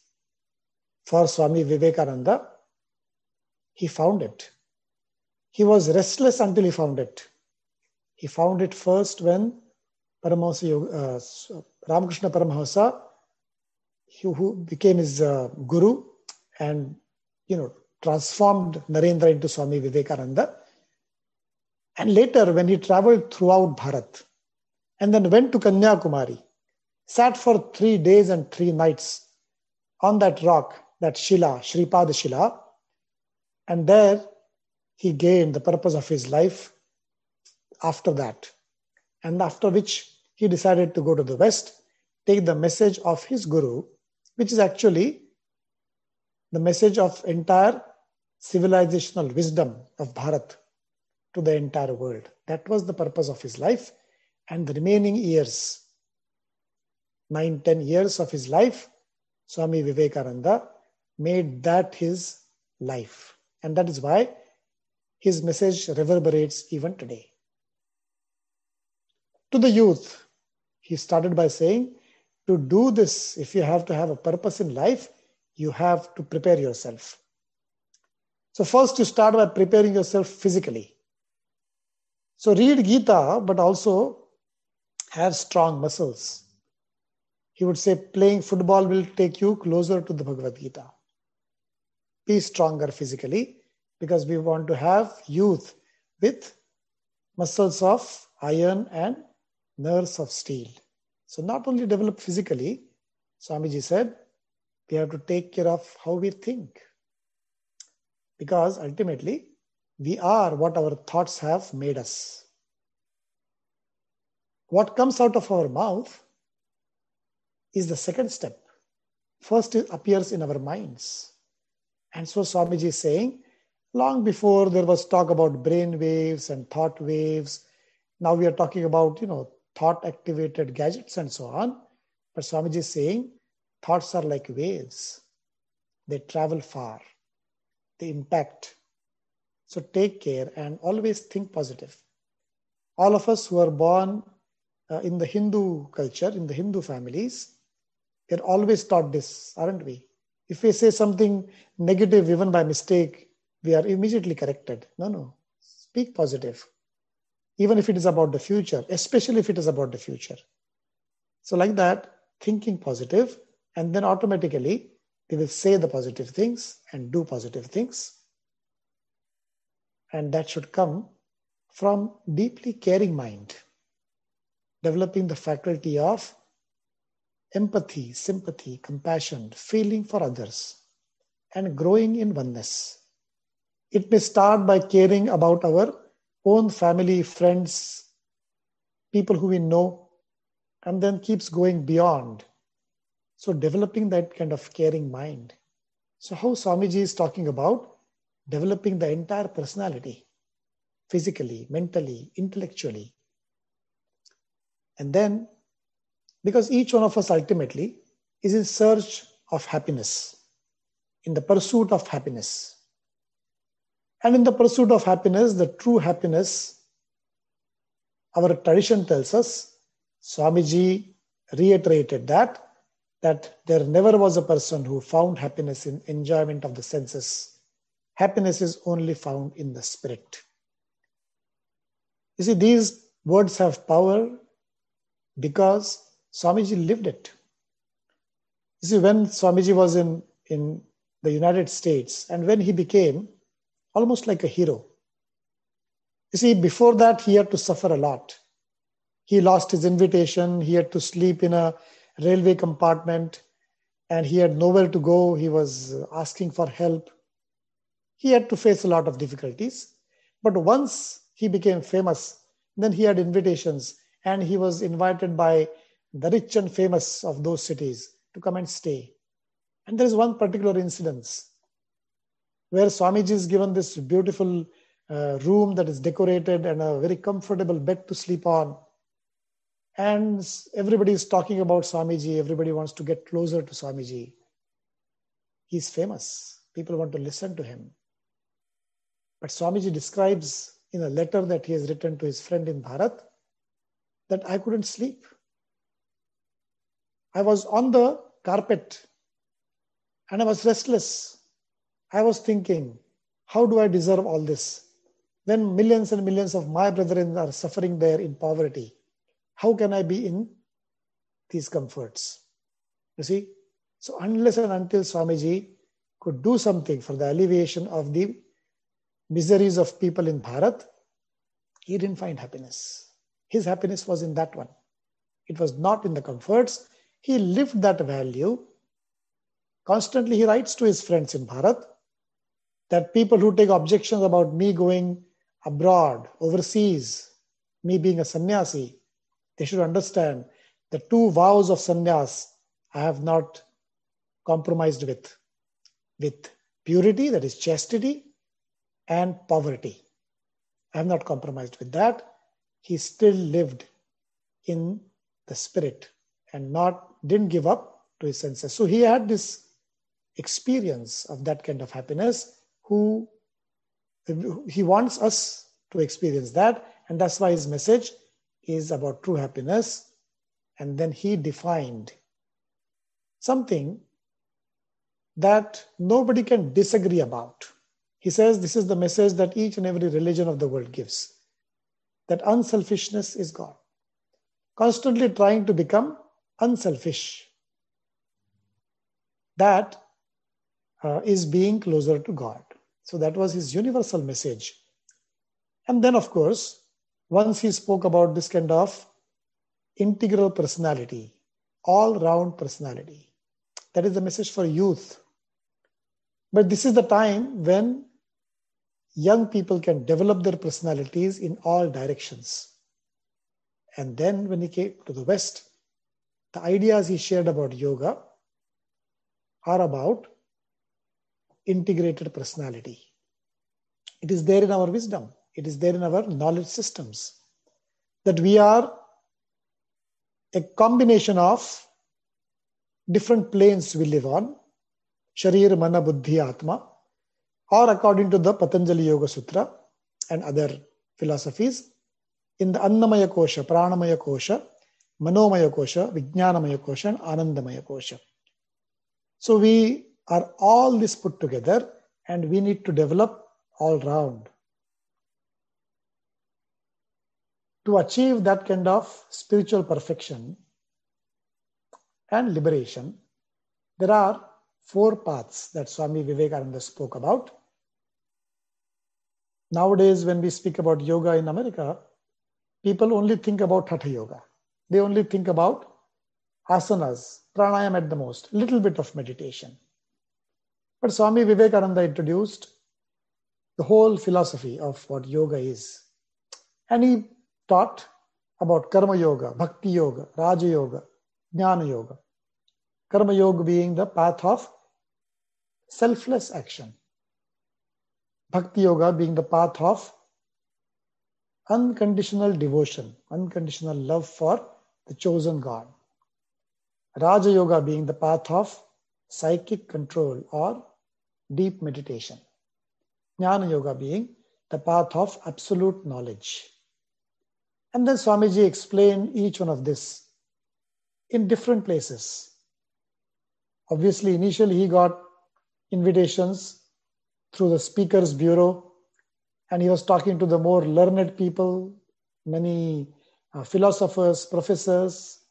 For Swami Vivekananda, he found it. He was restless until he found it. He found it first when Paramahansa Yoga- uh, Ramakrishna Paramahansa, who, became his uh, guru and you know transformed Narendra into Swami Vivekananda. And later, when he traveled throughout Bharat and then went to Kanyakumari, sat for three days and three nights on that rock, that Shila, Shripad Shila, and there he gained the purpose of his life after that. And after which he decided to go to the West, take the message of his guru, which is actually the message of entire civilizational wisdom of Bharat to the entire world. That was the purpose of his life. And the remaining years, nine, ten years of his life, Swami Vivekananda made that his life. And that is why his message reverberates even today. To the youth, he started by saying, to do this, if you have to have a purpose in life, you have to prepare yourself. So, first, you start by preparing yourself physically. So, read Gita, but also have strong muscles. He would say, playing football will take you closer to the Bhagavad Gita. Be stronger physically because we want to have youth with muscles of iron and nerves of steel. So, not only develop physically, Swamiji said, we have to take care of how we think. Because ultimately, we are what our thoughts have made us. What comes out of our mouth is the second step. First, it appears in our minds. And so, Swamiji is saying, long before there was talk about brain waves and thought waves, now we are talking about, you know, thought activated gadgets and so on. But Swamiji is saying, thoughts are like waves, they travel far, they impact. So take care and always think positive. All of us who are born uh, in the Hindu culture, in the Hindu families, we're always taught this, aren't we? If we say something negative, even by mistake, we are immediately corrected. No, no. Speak positive. Even if it is about the future, especially if it is about the future. So, like that, thinking positive, and then automatically we will say the positive things and do positive things. And that should come from deeply caring mind, developing the faculty of empathy, sympathy, compassion, feeling for others, and growing in oneness. It may start by caring about our own family, friends, people who we know, and then keeps going beyond. So, developing that kind of caring mind. So, how Swamiji is talking about developing the entire personality physically, mentally, intellectually. And then, because each one of us ultimately is in search of happiness, in the pursuit of happiness. And in the pursuit of happiness, the true happiness, our tradition tells us, Swamiji reiterated that, that there never was a person who found happiness in enjoyment of the senses. Happiness is only found in the spirit. You see, these words have power because Swamiji lived it. You see, when Swamiji was in, in the United States and when he became almost like a hero, you see, before that, he had to suffer a lot. He lost his invitation, he had to sleep in a railway compartment, and he had nowhere to go. He was asking for help. He had to face a lot of difficulties. But once he became famous, then he had invitations and he was invited by the rich and famous of those cities to come and stay. And there is one particular incident where Swamiji is given this beautiful a room that is decorated and a very comfortable bed to sleep on. And everybody is talking about Swamiji. Everybody wants to get closer to Swamiji. He's famous. People want to listen to him. But Swamiji describes in a letter that he has written to his friend in Bharat that I couldn't sleep. I was on the carpet and I was restless. I was thinking, how do I deserve all this? When millions and millions of my brethren are suffering there in poverty, how can I be in these comforts? You see? So, unless and until Swamiji could do something for the alleviation of the miseries of people in Bharat, he didn't find happiness. His happiness was in that one. It was not in the comforts. He lived that value. Constantly, he writes to his friends in Bharat that people who take objections about me going abroad, overseas, me being a sannyasi, they should understand the two vows of sannyas I have not compromised with. With purity, that is chastity, and poverty. I have not compromised with that. He still lived in the spirit and not didn't give up to his senses. So he had this experience of that kind of happiness. Who he wants us to experience that, and that's why his message is about true happiness. And then he defined something that nobody can disagree about. He says this is the message that each and every religion of the world gives that unselfishness is God. Constantly trying to become unselfish. That uh, is being closer to God. So that was his universal message. And then, of course, once he spoke about this kind of integral personality, all round personality. That is the message for youth. But this is the time when young people can develop their personalities in all directions. And then when he came to the West, the ideas he shared about yoga are about integrated personality. It is there in our wisdom, it is there in our knowledge systems that we are a combination of different planes we live on Sharir, Mana, Buddhi, Atma, or according to the Patanjali Yoga Sutra and other philosophies, in the Annamaya Kosha, Pranamaya Kosha, Manomaya Kosha, Vijnanamaya Kosha, and Anandamaya Kosha. So we are all this put together and we need to develop all round. To achieve that kind of spiritual perfection and liberation, there are four paths that Swami Vivekananda spoke about. Nowadays, when we speak about yoga in America, people only think about Hatha Yoga. They only think about asanas, pranayam at the most, little bit of meditation. But Swami Vivekananda introduced the whole philosophy of what yoga is. And he taught about karma yoga, bhakti yoga, raja yoga, jnana yoga. Karma yoga being the path of selfless action. Bhakti yoga being the path of unconditional devotion, unconditional love for the chosen God. Raja yoga being the path of psychic control or deep meditation. Jnana yoga being the path of absolute knowledge. And then Swamiji explained each one of this in different places. Obviously, initially he got invitations through the Speakers Bureau, and he was talking to the more learned people, many uh, philosophers, professors.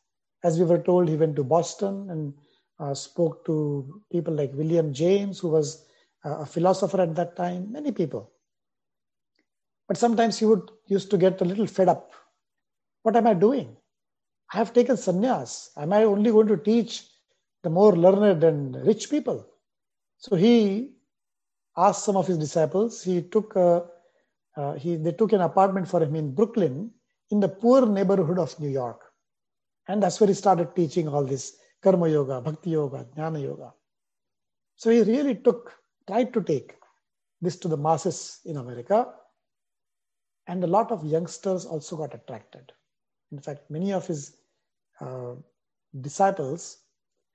As we were told, he went to Boston and uh, spoke to people like William James, who was uh, a philosopher at that time, many people. But sometimes he would used to get a little fed up. What am I doing? I have taken sannyas. Am I only going to teach the more learned and rich people? So he asked some of his disciples. He took a, uh, he they took an apartment for him in Brooklyn, in the poor neighborhood of New York, and that's where he started teaching all this karma yoga, bhakti yoga, jnana yoga. So he really took tried to take this to the masses in America, And a lot of youngsters also got attracted. In fact, many of his uh, disciples,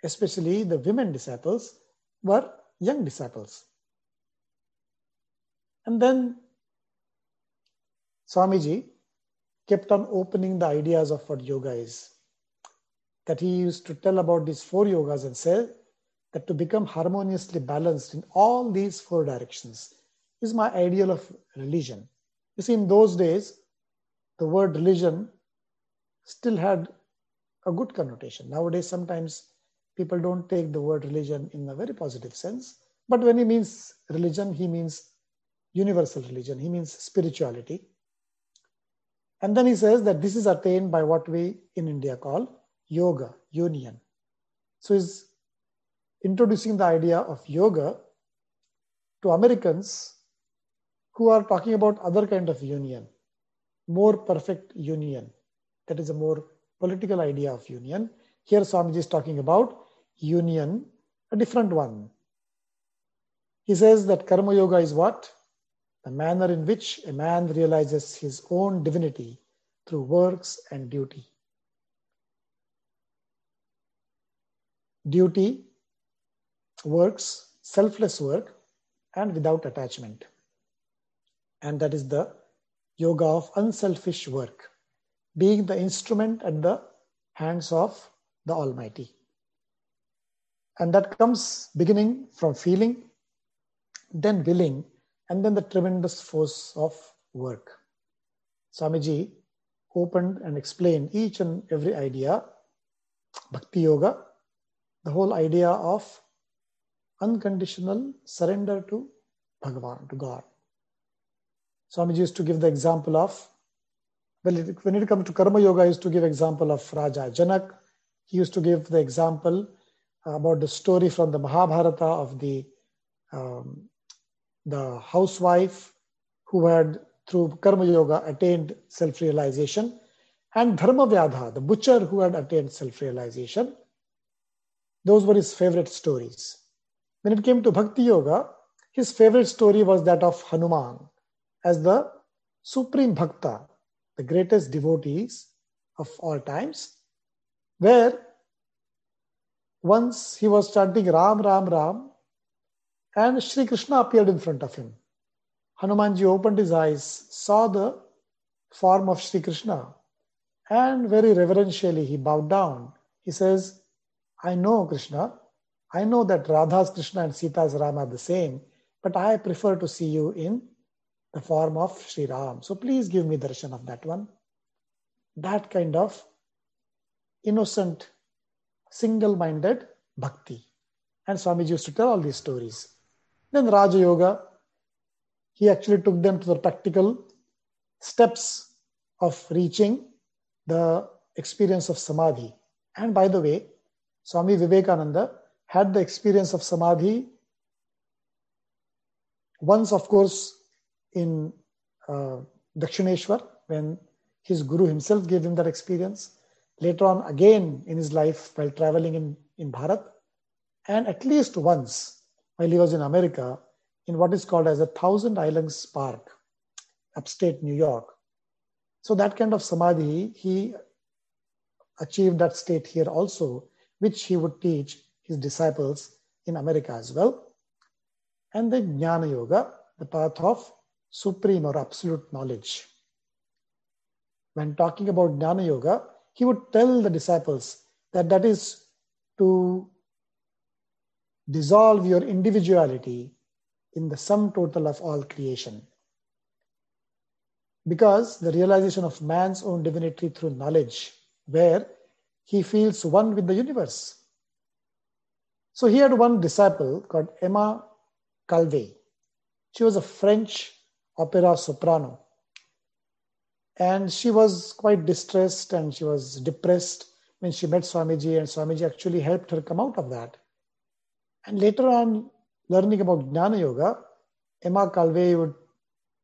especially the women disciples, were young disciples. And then Swamiji kept on opening the ideas of what yoga is. That he used to tell about these four yogas and say that to become harmoniously balanced in all these four directions is my ideal of religion. You see, in those days, the word religion still had a good connotation. Nowadays, sometimes people don't take the word religion in a very positive sense. But when he means religion, he means universal religion, he means spirituality. And then he says that this is attained by what we in India call yoga, union. So he's introducing the idea of yoga to Americans who are talking about other kind of union, more perfect union. That is a more political idea of union. Here Swamiji is talking about union, a different one. He says that Karma Yoga is what? The manner in which a man realizes his own divinity through works and duty. Duty, works, selfless work, and without attachment. And that is the yoga of unselfish work, being the instrument at the hands of the Almighty. And that comes beginning from feeling, then willing, and then the tremendous force of work. Swamiji opened and explained each and every idea. Bhakti Yoga, the whole idea of unconditional surrender to Bhagavan, to God. Swamiji used to give the example of, well, when it comes to Karma Yoga, he used to give example of Raja Janak. He used to give the example about the story from the Mahabharata of the um, the housewife who had through karma yoga attained self-realization and dharma vyadha the butcher who had attained self-realization. Those were his favorite stories. When it came to bhakti yoga his favorite story was that of hanuman as the supreme bhakta the greatest devotees of all times where once he was chanting Ram, Ram, Ram, and Sri Krishna appeared in front of him. Hanumanji opened his eyes, saw the form of Sri Krishna, and very reverentially he bowed down. He says, I know Krishna, I know that Radha's Krishna and Sita's Ram are the same, but I prefer to see you in the form of Sri Ram. So please give me darshan of that one. That kind of innocent single minded bhakti. And Swamiji used to tell all these stories. Then Raja Yoga, he actually took them to the practical steps of reaching the experience of samadhi. And by the way, Swami Vivekananda had the experience of samadhi once, of course, in uh, Dakshineshwar, when his guru himself gave him that experience later on again in his life while traveling in, in Bharat, and at least once while he was in America in what is called as a Thousand Islands Park, upstate New York. So that kind of samadhi, he achieved that state here also, which he would teach his disciples in America as well. And then Jnana Yoga, the path of supreme or absolute knowledge. When talking about Jnana Yoga, he would tell the disciples that that is to dissolve your individuality in the sum total of all creation. Because the realization of man's own divinity through knowledge, where he feels one with the universe. So he had one disciple called Emma Calvé. She was a French opera soprano and she was quite distressed and she was depressed when she met Swamiji, and Swamiji actually helped her come out of that. And later on, learning about Jnana Yoga, Emma Calvé would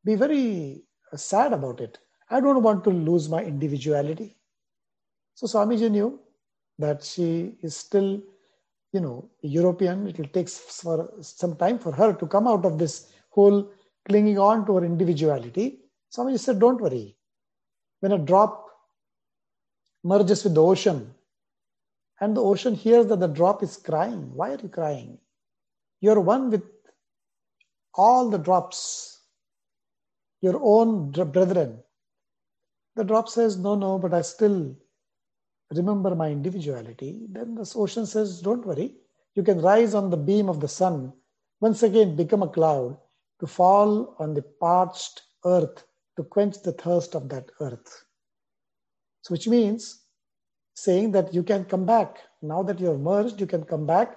be very uh, sad about it. I don't want to lose my individuality. So Swamiji knew that she is still, you know, European. It will take for some time for her to come out of this whole clinging on to her individuality. Swamiji said, Don't worry. When a drop merges with the ocean, and the ocean hears that the drop is crying, why are you crying? You're one with all the drops, your own brethren. The drop says, No, no, but I still remember my individuality. Then the ocean says, Don't worry. You can rise on the beam of the sun, once again become a cloud to fall on the parched earth to quench the thirst of that earth. So, which means saying that you can come back. Now that you have merged, you can come back,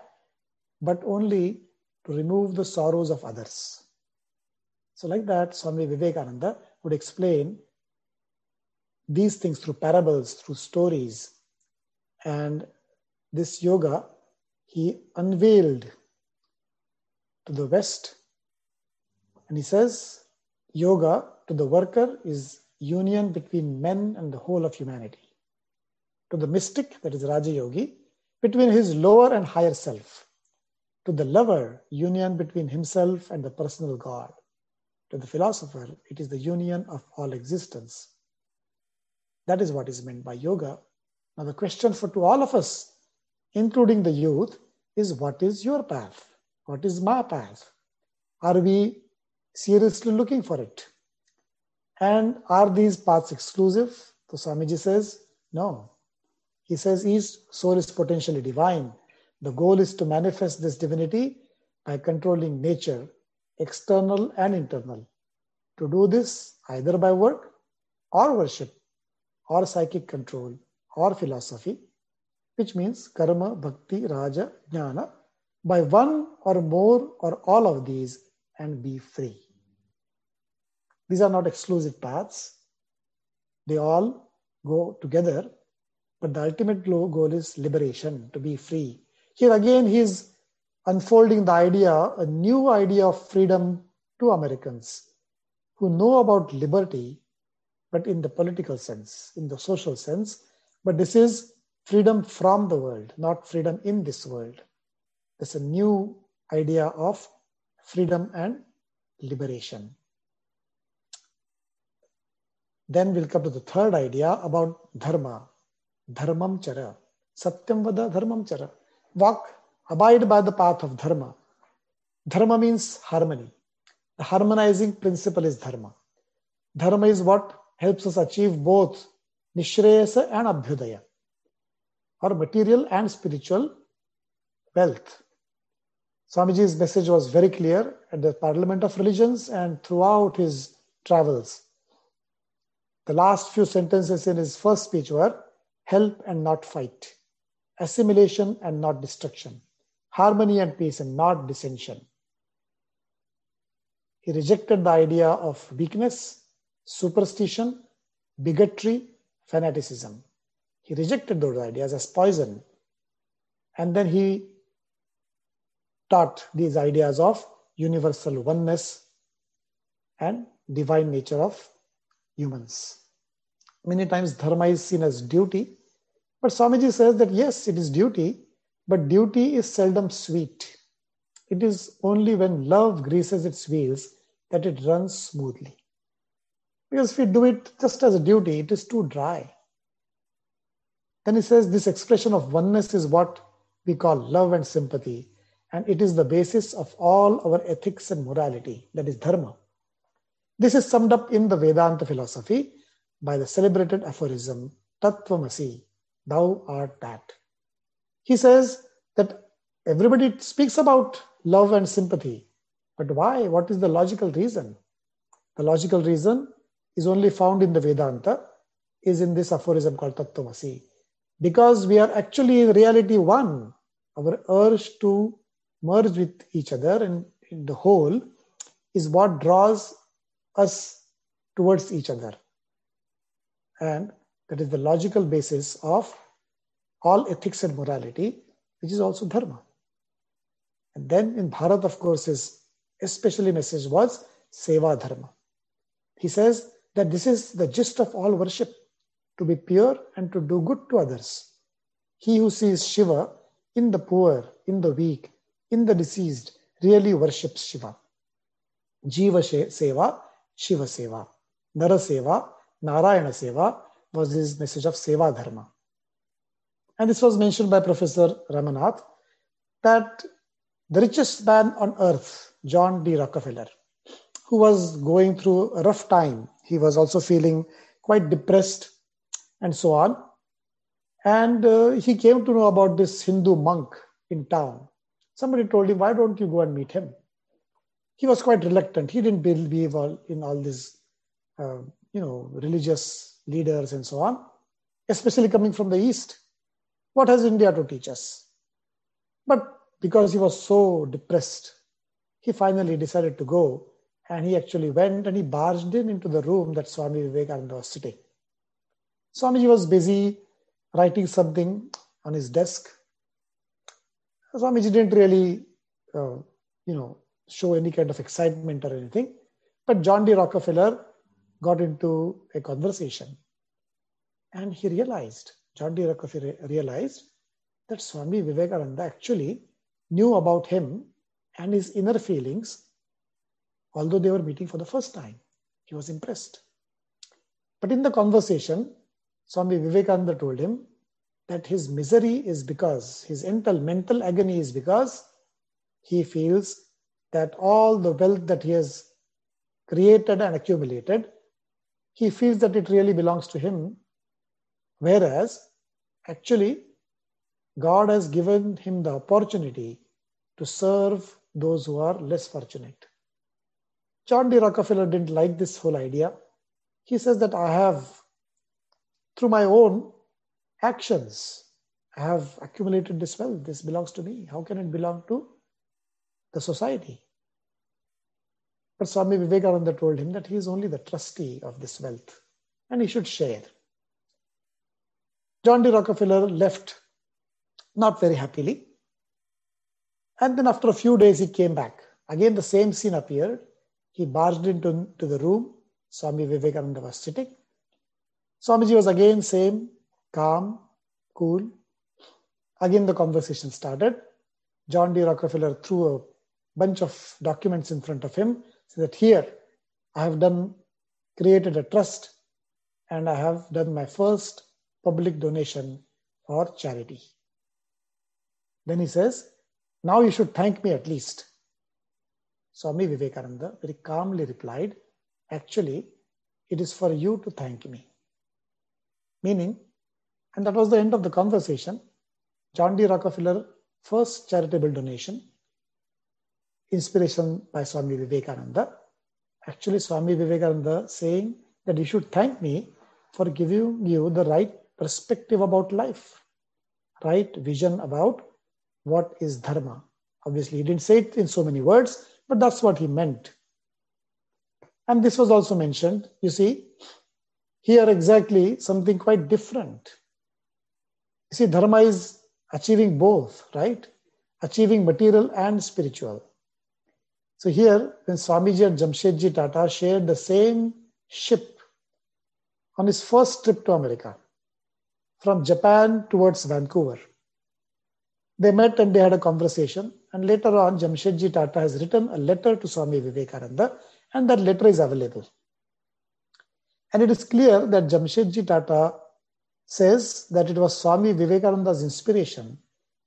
but only to remove the sorrows of others. So, like that, Swami Vivekananda would explain these things through parables, through stories. And this yoga he unveiled to the West. And he says, yoga to the worker is union between men and the whole of humanity. To the mystic, that is Raja Yogi, between his lower and higher self. To the lover, union between himself and the personal God. To the philosopher, it is the union of all existence. That is what is meant by yoga. Now, the question for to all of us, including the youth, is what is your path? What is my path? Are we seriously looking for it? And are these paths exclusive? So Swamiji says, no. He says each soul is potentially divine. The goal is to manifest this divinity by controlling nature, external and internal. To do this either by work or worship or psychic control or philosophy, which means karma, bhakti, raja, jnana, by one or more or all of these and be free. These are not exclusive paths. They all go together, but the ultimate goal is liberation, to be free. Here again, he is unfolding the idea, a new idea of freedom to Americans who know about liberty, but in the political sense, in the social sense. But this is freedom from the world, not freedom in this world. There's a new idea of freedom and liberation. Then we'll come to the third idea about dharma, dharmam chara, satyam vada dharmam chara. Walk, abide by the path of dharma. Dharma means harmony. The harmonizing principle is dharma. Dharma is what helps us achieve both nishreyasa and abhyudaya, or material and spiritual wealth. Swamiji's message was very clear at the Parliament of Religions and throughout his travels. The last few sentences in his first speech were help and not fight, assimilation and not destruction, harmony and peace and not dissension. He rejected the idea of weakness, superstition, bigotry, fanaticism. He rejected those ideas as poison. And then he taught these ideas of universal oneness and divine nature of humans. Many times dharma is seen as duty, but Swamiji says that yes, it is duty, but duty is seldom sweet. It is only when love greases its wheels that it runs smoothly. Because if we do it just as a duty, it is too dry. Then he says this expression of oneness is what we call love and sympathy, and it is the basis of all our ethics and morality, that is dharma. This is summed up in the Vedanta philosophy by the celebrated aphorism Tattvamasi, thou art that. He says that everybody speaks about love and sympathy, but why? What is the logical reason? The logical reason is only found in the Vedanta, is in this aphorism called Tattvamasi. Because we are actually in reality one. Our urge to merge with each other and the whole is what draws us towards each other. And that is the logical basis of all ethics and morality, which is also dharma. And then in Bharat, of course, his especially message was seva dharma. He says that this is the gist of all worship to be pure and to do good to others. He who sees Shiva in the poor, in the weak, in the deceased, really worships Shiva. Jiva Seva, Shiva Seva. Naraseva, Narayana Seva was his message of Seva Dharma. And this was mentioned by Professor Ramanath that the richest man on earth, John D. Rockefeller, who was going through a rough time, he was also feeling quite depressed and so on. And uh, he came to know about this Hindu monk in town. Somebody told him, Why don't you go and meet him? He was quite reluctant. He didn't believe all, in all these, uh, you know, religious leaders and so on, especially coming from the East. What has India to teach us? But because he was so depressed, he finally decided to go and he actually went and he barged in into the room that Swami Vivekananda was sitting. Swamiji was busy writing something on his desk. Swamiji didn't really, uh, you know, show any kind of excitement or anything. But John D. Rockefeller got into a conversation and he realized, John D. Rockefeller realized that Swami Vivekananda actually knew about him and his inner feelings, although they were meeting for the first time. He was impressed. But in the conversation, Swami Vivekananda told him that his misery is because, his mental, mental agony is because he feels that all the wealth that he has created and accumulated, he feels that it really belongs to him. Whereas, actually, God has given him the opportunity to serve those who are less fortunate. John D. Rockefeller didn't like this whole idea. He says that I have, through my own actions, I have accumulated this wealth. This belongs to me. How can it belong to the society? But Swami Vivekananda told him that he is only the trustee of this wealth and he should share. John D. Rockefeller left not very happily. And then after a few days, he came back. Again, the same scene appeared. He barged into to the room. Swami Vivekananda was sitting. Swamiji was again same, calm, cool. Again, the conversation started. John D. Rockefeller threw a bunch of documents in front of him. Said that here, I have done, created a trust, and I have done my first public donation for charity. Then he says, Now you should thank me at least. Swami Vivekananda very calmly replied, Actually, it is for you to thank me. Meaning, and that was the end of the conversation. John D. Rockefeller, first charitable donation, inspiration by Swami Vivekananda. Actually, Swami Vivekananda saying that you should thank me for giving you the right perspective about life, right vision about what is dharma. Obviously, he didn't say it in so many words, but that's what he meant. And this was also mentioned, you see, here exactly something quite different. You see, dharma is achieving both, right? Achieving material and spiritual. So here, when Swamiji and Jamshedji Tata shared the same ship on his first trip to America from Japan towards Vancouver, they met and they had a conversation. And later on, Jamshedji Tata has written a letter to Swami Vivekananda, and that letter is available. And it is clear that Jamshedji Tata says that it was Swami Vivekananda's inspiration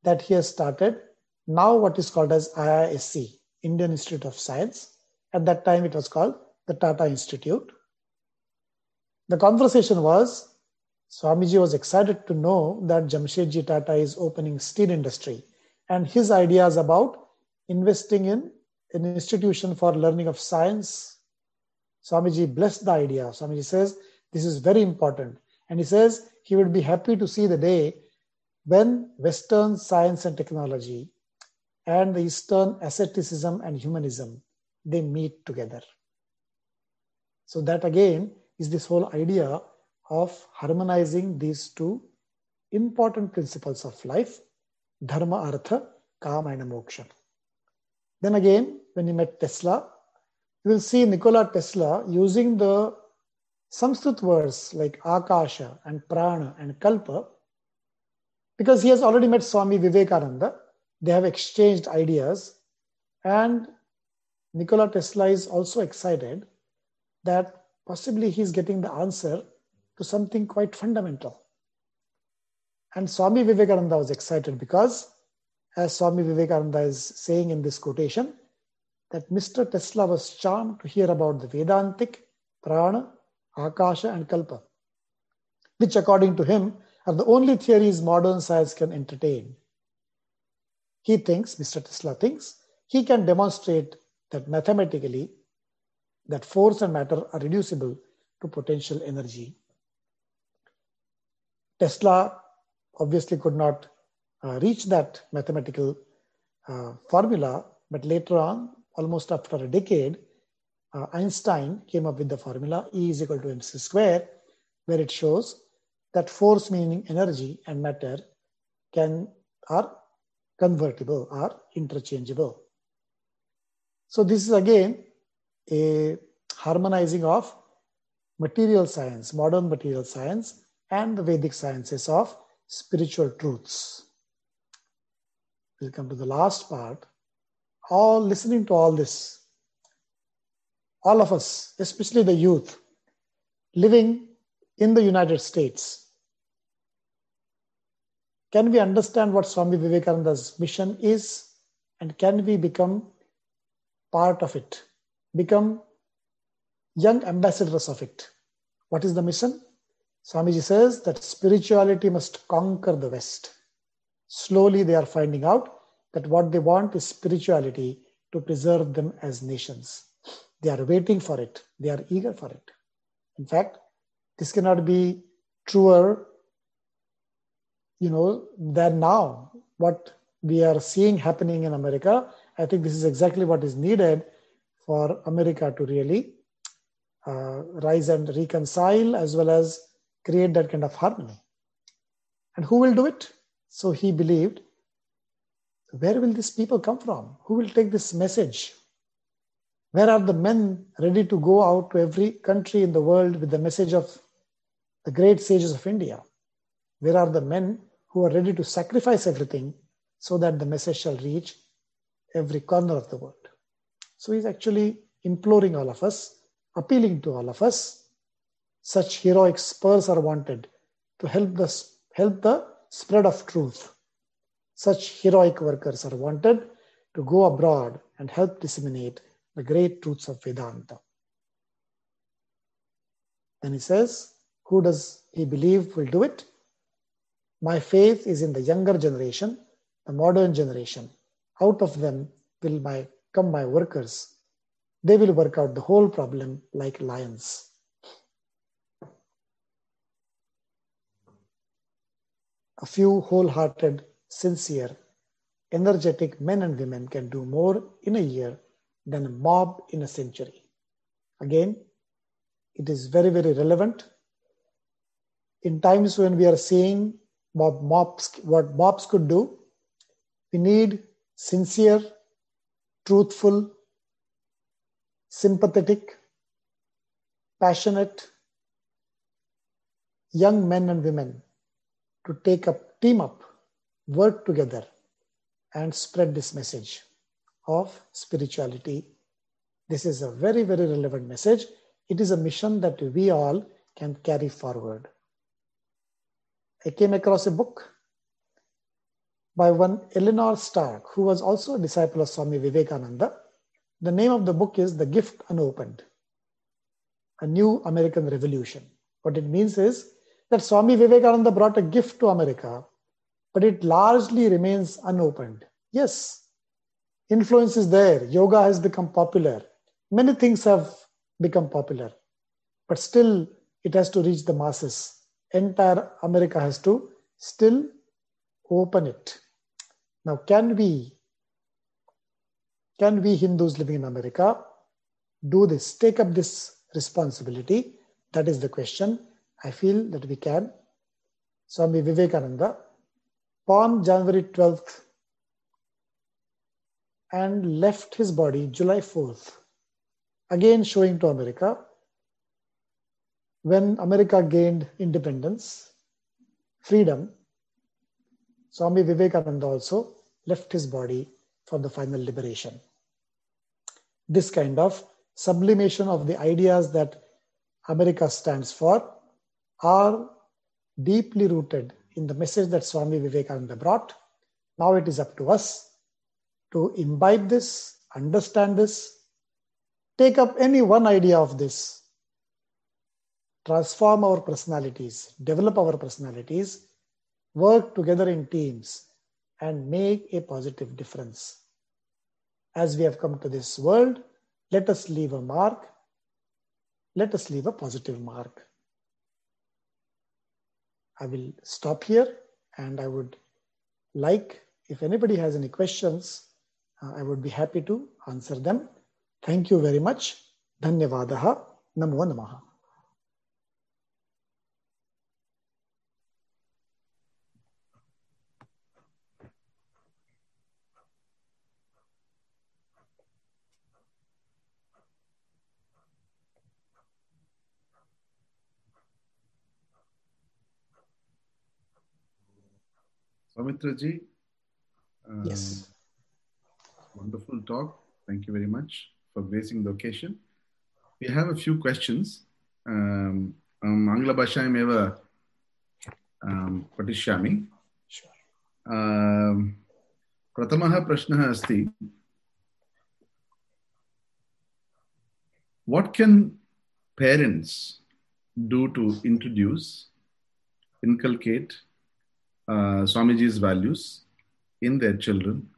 that he has started now what is called as IISc, Indian Institute of Science. At that time, it was called the Tata Institute. The conversation was Swamiji was excited to know that Jamshedji Tata is opening steel industry and his ideas about investing in an institution for learning of science. Swamiji blessed the idea. Swamiji says this is very important. And he says he would be happy to see the day when Western science and technology and the Eastern asceticism and humanism, they meet together. So that again is this whole idea of harmonizing these two important principles of life dharma, artha, kama, and moksha. Then again, when you met Tesla, you will see Nikola Tesla using the Sanskrit words like Akasha and Prana and Kalpa because he has already met Swami Vivekananda. They have exchanged ideas, and Nikola Tesla is also excited that possibly he's getting the answer to something quite fundamental. And Swami Vivekananda was excited because, as Swami Vivekananda is saying in this quotation, that Mr. Tesla was charmed to hear about the Vedantic, Prana, Akasha, and Kalpa, which, according to him, are the only theories modern science can entertain. He thinks, Mr. Tesla thinks, he can demonstrate that mathematically that force and matter are reducible to potential energy. Tesla obviously could not uh, reach that mathematical uh, formula, but later on, almost after a decade, uh, Einstein came up with the formula E is equal to mc square, where it shows that force meaning energy and matter can are convertible, are interchangeable. So this is again a harmonizing of material science, modern material science, and the Vedic sciences of spiritual truths. We'll come to the last part. All listening to all this, all of us, especially the youth, living in the United States, can we understand what Swami Vivekananda's mission is and can we become part of it, become young ambassadors of it? What is the mission? Swamiji says that spirituality must conquer the West. Slowly, they are finding out that what they want is spirituality to preserve them as nations. They are waiting for it, they are eager for it. In fact, this cannot be truer you know than now. What we are seeing happening in america i think this is exactly what is needed for america to really uh, rise and reconcile as well as create that kind of harmony. And who will do it? So he believed where will these people come from? Who will take this message? Where are the men ready to go out to every country in the world with the message of the great sages of india where are the men who are ready to sacrifice everything so that the message shall reach every corner of the world. So he's actually imploring all of us, appealing to all of us. Such heroic spurs are wanted to help the, help the spread of truth. Such heroic workers are wanted to go abroad and help disseminate the great truths of Vedanta. Then he says, Who does he believe will do it? My faith is in the younger generation, the modern generation. Out of them will my, come my workers. They will work out the whole problem like lions. A few wholehearted, sincere, energetic men and women can do more in a year than a mob in a century. Again, it is very, very relevant in times when we are seeing what mobs, what mobs could do. We need sincere, truthful, sympathetic, passionate young men and women to take up, team up, work together, and spread this message of spirituality. This is a very, very relevant message. It is a mission that we all can carry forward. I came across a book by one Eleanor Stark, who was also a disciple of Swami Vivekananda. The name of the book is The Gift Unopened A New American Revolution. What it means is that Swami Vivekananda brought a gift to America, but it largely remains unopened. Yes, influence is there. Yoga has become popular. Many things have become popular, but still it has to reach the masses entire America has to still open it. Now, can we, can we Hindus living in America do this, take up this responsibility? That is the question. I feel that we can. Swami Vivekananda, born January 12th and left his body July 4th, again showing to America when America gained independence, freedom, Swami Vivekananda also left his body for the final liberation. This kind of sublimation of the ideas that America stands for are deeply rooted in the message that Swami Vivekananda brought. Now it is up to us to imbibe this, understand this, take up any one idea of this, transform our personalities, develop our personalities, work together in teams, and make a positive difference. As we have come to this world, let us leave a mark. Let us leave a positive mark. I will stop here and I would like, if anybody has any questions, uh, I would be happy to answer them. Thank you very much. Dhanyavadaha. Namo Namaha. Samitra ji, uh, Yes. wonderful talk. Thank you very much for gracing the occasion. We have a few questions. Um, um, आङ्ग्लभाषायामेव um, पठिष्यामि Sure. um, प्रथमः प्रश्नः अस्ति What can parents do to introduce, inculcate uh, Swamiji's values in their children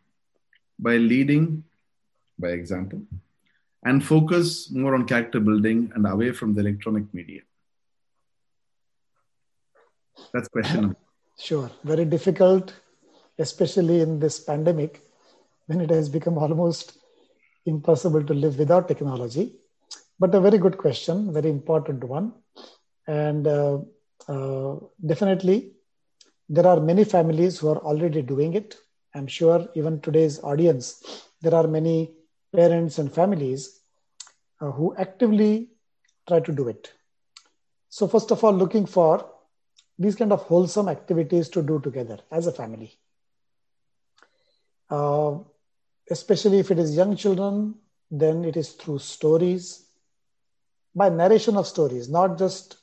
by leading by example and focus more on character building and away from the electronic media? That's question. Sure. Very difficult, especially in this pandemic when it has become almost impossible to live without technology. But a very good question, very important one. And uh, uh, definitely, there are many families who are already doing it. I'm sure even today's audience, there are many parents and families uh, who actively try to do it. So, first of all, looking for these kind of wholesome activities to do together as a family. Uh, especially if it is young children, then it is through stories, by narration of stories, not just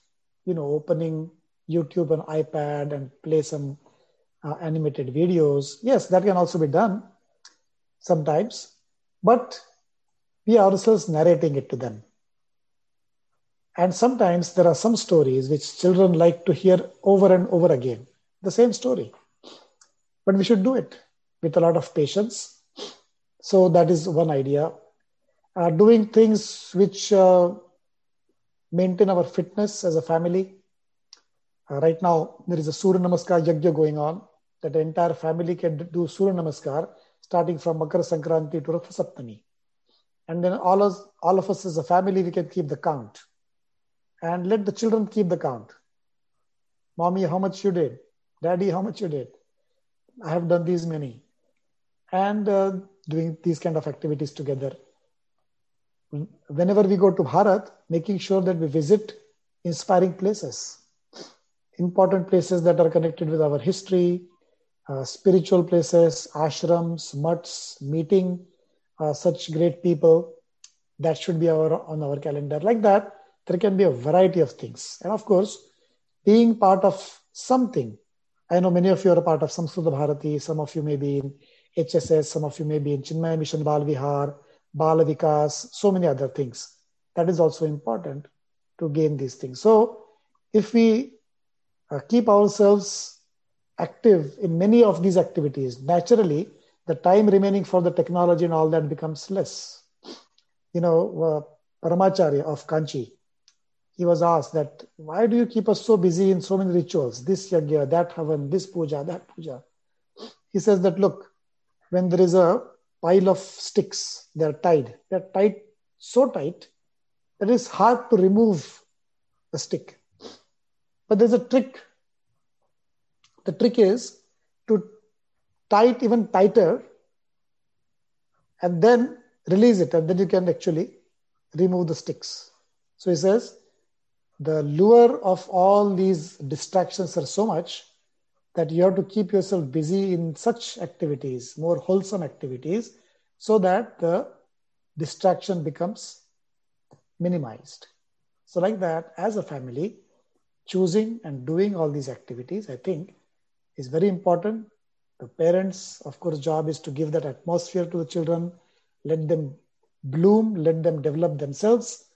you know opening YouTube and iPad and play some uh, animated videos. Yes, that can also be done sometimes, but we ourselves narrating it to them. And sometimes there are some stories which children like to hear over and over again, the same story. But we should do it with a lot of patience. So that is one idea. Uh, doing things which uh, maintain our fitness as a family. Uh, right now, there is a Surya Namaskar Yajna going on that the entire family can do Surya Namaskar starting from Makar Sankranti to Ratha Saptami. And then all of, all of us as a family, we can keep the count and let the children keep the count. Mommy, how much you did? Daddy, how much you did? I have done these many. And uh, doing these kind of activities together. Whenever we go to Bharat, making sure that we visit inspiring places, important places that are connected with our history, uh, spiritual places, ashrams, mutts, meeting uh, such great people. That should be our on our calendar. Like that, there can be a variety of things. And of course, being part of something. I know many of you are a part of Samskrita Bharati, some of you may be in HSS, some of you may be in Chinmaya Mission Bal Vihar, Bala Vikas, so many other things. That is also important to gain these things. So, if we uh, keep ourselves active in many of these activities, naturally, the time remaining for the technology and all that becomes less. You know, uh, Paramacharya of Kanchi, he was asked that why do you keep us so busy in so many rituals? This yagya that havan this puja that puja. He says that look when there is a pile of sticks they're tied. They're tied so tight that it's hard to remove the stick but there's a trick the trick is to tie it even tighter and then release it and then you can actually remove the sticks so he says the lure of all these distractions are so much that you have to keep yourself busy in such activities, more wholesome activities, so that the distraction becomes minimized. So, like that, as a family, choosing and doing all these activities, I think, is very important. The parents, of course, job is to give that atmosphere to the children, let them bloom, let them develop themselves,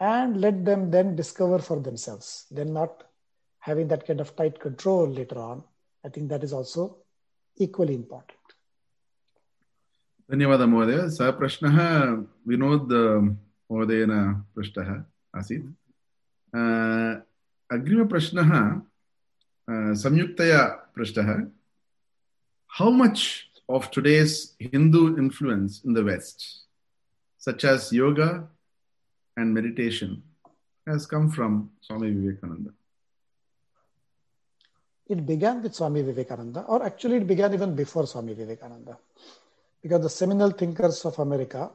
and let them then discover for themselves. Then not having that kind of tight control later on. I think that is also equally important. धन्यवादः महोदय सः प्रश्नः विनोद् महोदयेन पृष्टः आसीत् अ, अग्रिमप्रश्नः अ, संयुक्तया पृष्टः how much of today's Hindu influence in the West, such as yoga and meditation, has come from Swami Vivekananda? It began with Swami Vivekananda, or actually, it began even before Swami Vivekananda, because the seminal thinkers of America,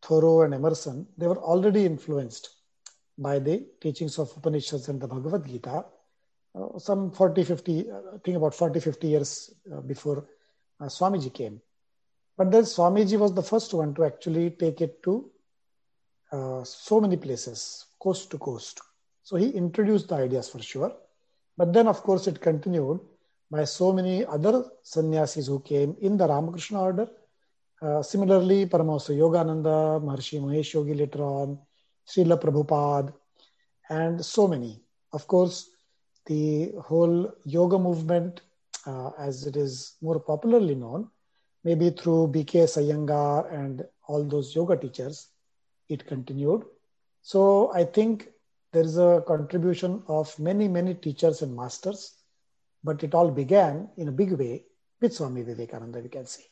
Thoreau and Emerson, they were already influenced by the teachings of Upanishads and the Bhagavad Gita. uh, some 40, 50, uh, I think about 40, 50 years uh, before uh, Swamiji came. But then Swamiji was the first one to actually take it to uh, so many places, coast to coast. So he introduced the ideas for sure. But then, of course, it continued by so many other sannyasis who came in the Ramakrishna order. Uh, similarly, Paramahansa Yogananda, Maharishi Mahesh Yogi later on, Srila Prabhupada, and so many. Of course, the whole yoga movement, uh, as it is more popularly known, maybe through BKS Iyengar and all those yoga teachers, it continued. So I think there is a contribution of many, many teachers and masters, but it all began in a big way with Swami Vivekananda, we can say.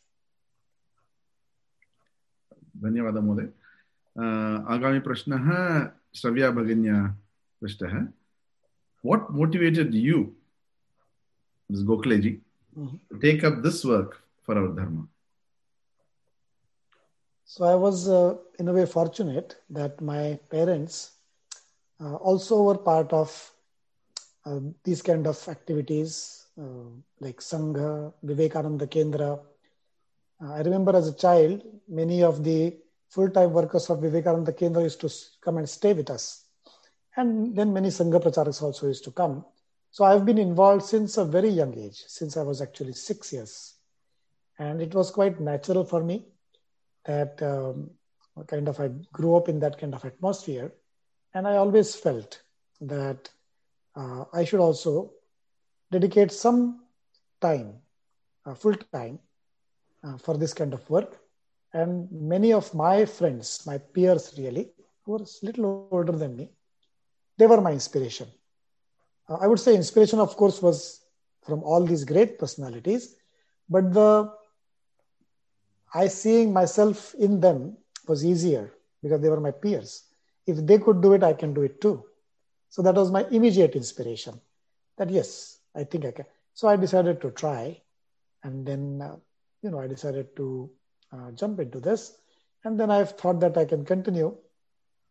ಧನ್ಯವಾದ ಮೋದಯ್ अ, आगामी प्रश्नः श्रव्या भगिन्या पृष्टः what motivated you Gokhale ji Mhm. Take up this work for our dharma So I was, uh, in a way, fortunate that my parents uh, also were part of uh, these kind of activities uh, like Sangha, Vivekananda Kendra. Uh, I remember as a child, many of the full-time workers of Vivekananda Kendra used to come and stay with us. And then many Sangha Pracharaks also used to come. So I've been involved since a very young age, since I was actually six years. And it was quite natural for me that um, kind of I grew up in that kind of atmosphere, and I always felt that uh, I should also dedicate some time, uh, full time, uh, for this kind of work. And many of my friends, my peers, really, who were a little older than me, they were my inspiration. Uh, I would say inspiration, of course, was from all these great personalities, but the I seeing myself in them was easier because they were my peers. If they could do it, I can do it too. So that was my immediate inspiration that yes, I think I can. So I decided to try. And then, uh, you know, I decided to uh, jump into this. And then I've thought that I can continue.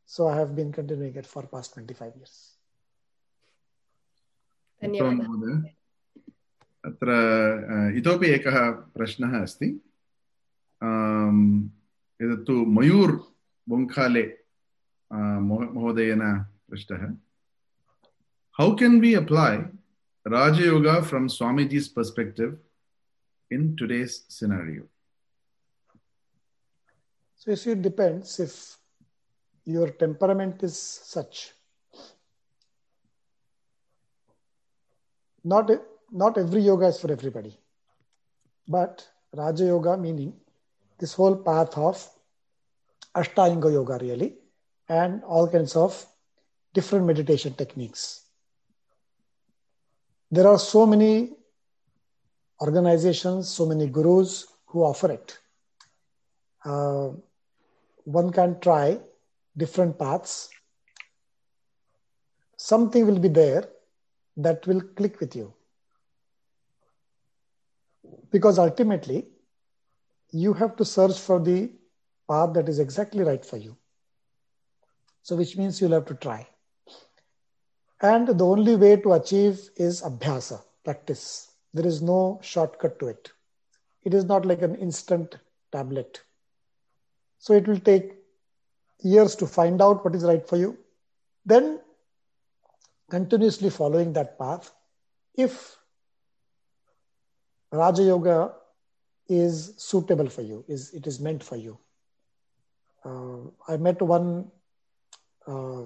So I have been continuing it for past 25 years. उत्तमं धन्यवादः महोदय अत्र अ, इतोपि एकः प्रश्नः अस्ति आम्, एतत्तु मयूर् बोङ्खाले अ, महो- महोदयेन पृष्टः how can be apply Rajayoga from Swamiji's perspective in today's scenario so you see, it depends if your temperament is such. Not, not every yoga is for everybody. But Raja Yoga meaning this whole path of Ashtanga Yoga really and all kinds of different meditation techniques. There are so many organizations, so many gurus who offer it. Uh, one can try different paths. Something will be there that will click with you. Because ultimately, you have to search for the path that is exactly right for you. So, which means you'll have to try. And the only way to achieve is abhyasa, practice. There is no shortcut to it. It is not like an instant tablet. So it will take years to find out what is right for you. Then continuously following that path, if Raja Yoga is suitable for you, is it is meant for you. Uh, I met one, uh,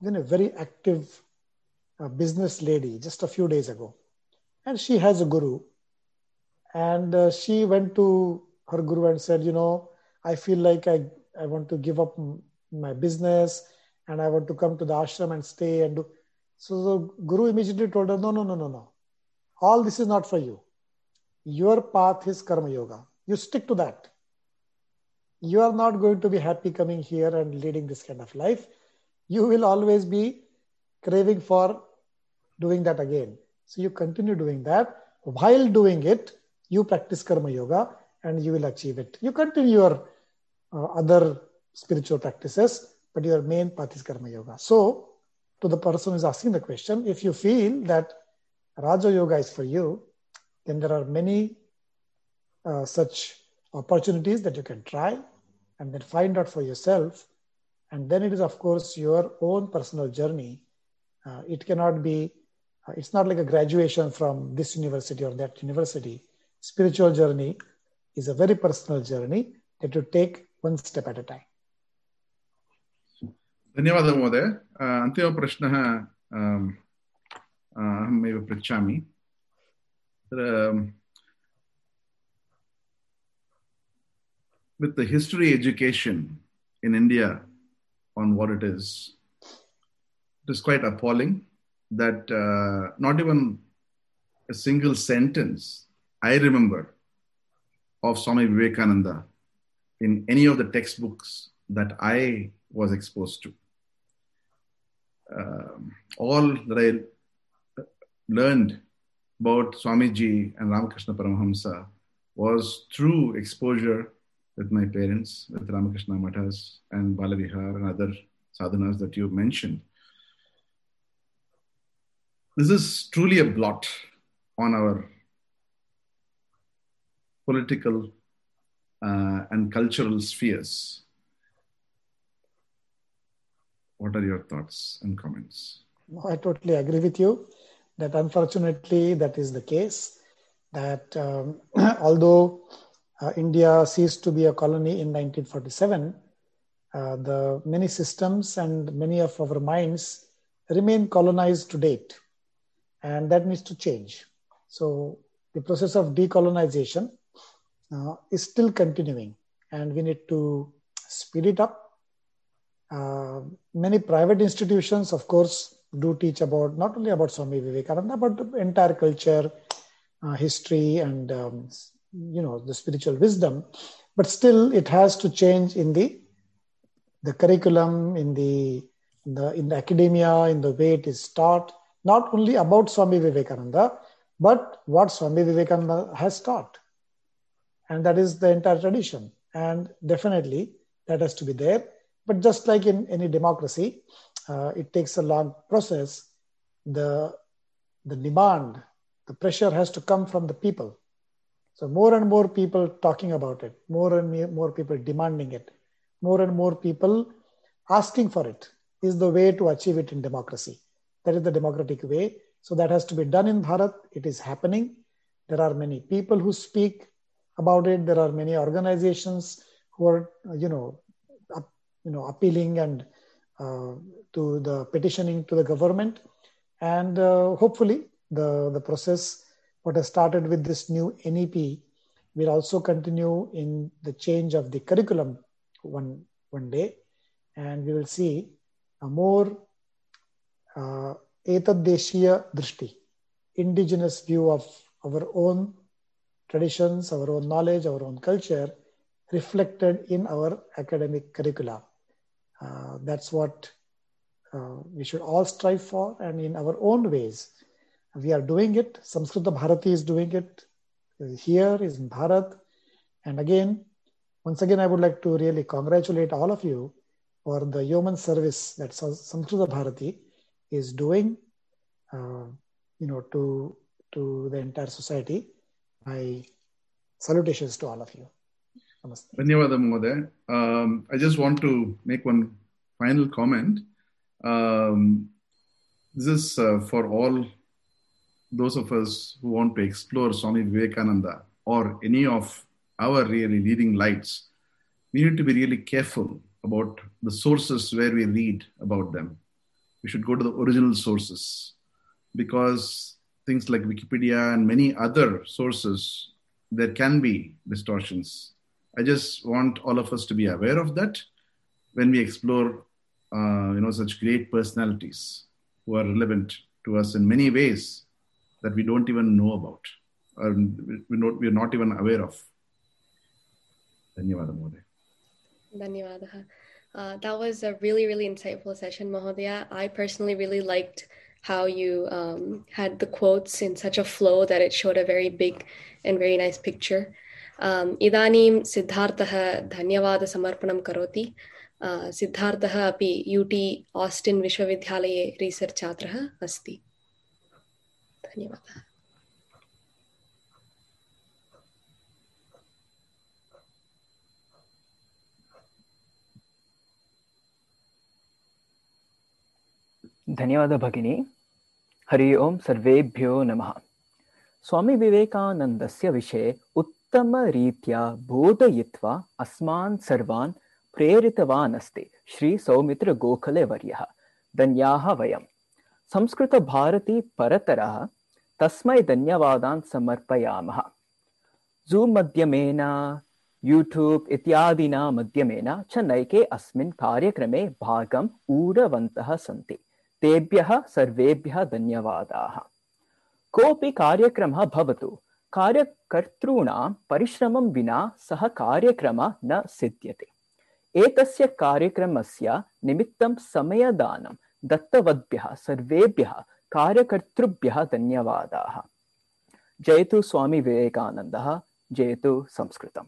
you know, very active uh, business lady just a few days ago, and she has a guru, and uh, she went to her guru and said, you know, I feel like I I want to give up my business and I want to come to the ashram and stay and do. So the guru immediately told her, no, no, no, no, no. All this is not for you. Your path is karma yoga. You stick to that. You are not going to be happy coming here and leading this kind of life. You will always be craving for doing that again. So you continue doing that. While doing it, you practice karma yoga and you will achieve it. You continue your uh, other spiritual practices, but your main path is karma yoga. So, to the person who is asking the question, if you feel that Raja Yoga is for you, then there are many uh, such opportunities that you can try and then find out for yourself. And then it is, of course, your own personal journey. Uh, it cannot be, uh, it's not like a graduation from this university or that university. Spiritual journey is a very personal journey that you take one step at a time. धन्यवादः महोदय अ, अन्तिमप्रश्नः अम्, अ, अहमेव पृच्छामि तत्र with the history education in India on what it is, it is quite appalling that uh, not even a single sentence I remember of Swami Vivekananda in any of the textbooks that I was exposed to. Um, all that I learned about Swamiji and Ramakrishna Paramahamsa was through exposure with my parents, with Ramakrishna Mathas and Balavihar and other sadhanas that you mentioned. This is truly a blot on our political uh, and cultural spheres. What are your thoughts and comments? No, I totally agree with you that unfortunately that is the case. That um, although uh, India ceased to be a colony in 1947, uh, the many systems and many of our minds remain colonized to date, and that needs to change. So the process of decolonization uh, is still continuing, and we need to speed it up. Uh, many private institutions, of course, do teach about not only about Swami Vivekananda, but the entire culture, uh, history, and um, you know the spiritual wisdom. But still, it has to change in the the curriculum, in the in the in the academia, in the way it is taught. Not only about Swami Vivekananda, but what Swami Vivekananda has taught, and that is the entire tradition. And definitely, that has to be there. But just like in any democracy, uh, it takes a long process. The the demand, the pressure has to come from the people. So more and more people talking about it, more and more people demanding it, more and more people asking for it is the way to achieve it in democracy. That is the democratic way. So that has to be done in Bharat. It is happening. There are many people who speak about it. There are many organizations who are, uh, you know, up, you know, appealing and uh, to the petitioning to the government, and uh, hopefully the the process what has started with this new NEP will also continue in the change of the curriculum one one day, and we will see a more uh, etadeshiya drishti, indigenous view of our own traditions, our own knowledge, our own culture reflected in our academic curricula. Uh, that's what uh, we should all strive for, and in our own ways. We are doing it. Samskrita Bharati is doing it here, is in Bharat. And again, once again, I would like to really congratulate all of you for the yeoman service that Samskrita Bharati is doing, uh, you know, to to the entire society. My salutations to all of you. Namaste. Um, I just want to make one final comment. Um, this is uh, for all those of us who want to explore Swami Vivekananda or any of our really leading lights. We need to be really careful about the sources where we read about them. We should go to the original sources because things like Wikipedia and many other sources, there can be distortions. I just want all of us to be aware of that when we explore, uh, you know, such great personalities who are relevant to us in many ways that we don't even know about, or we're not, we're not even aware of. ధన్యవాద మహోదయ ధన్యవాద that was a really, really insightful session, Mahodaya. I personally really liked how you um, had the quotes in such a flow that it showed a very big and very nice picture. Um, इदानीं सिद्धार्थः धन्यवादसमर्पणं करोति uh, सिद्धार्थः अपि U T Austin विश्वविद्यालये research छात्रः अस्ति धन्यवादः धन्यवाद भगिनी हरि ओम सर्वेभ्यो नमः। स्वामी विवेकानन्दस्य विषये उत्तमरीत्या बोधयित्वा अस्मान् सर्वान् प्रेरितवान् अस्ति श्री सौमित्र गोखले वर्यः धन्याः वयं संस्कृतभारती परतरः तस्मै धन्यवादान् समर्पयामः। जूम् माध्यमेन यूट्यूब् इत्यादिना माध्यमेन च नैके अस्मिन् कार्यक्रमे भागम् ऊढवन्तः सन्ति। तेभ्यः सर्वेभ्यः धन्यवादाः। कोऽपि कार्यक्रमः भवतु। कार्यकर्तॄणां परिश्रमं विना सः कार्यक्रमः न सिद्ध्यते। एतस्य कार्यक्रमस्य निमित्तं समयदानं दत्तवद्भ्यः सर्वेभ्यः कार्यकर्तृभ्यः धन्यवादाः। जयतु स्वामी विवेकानन्दः। जयतु संस्कृतम्।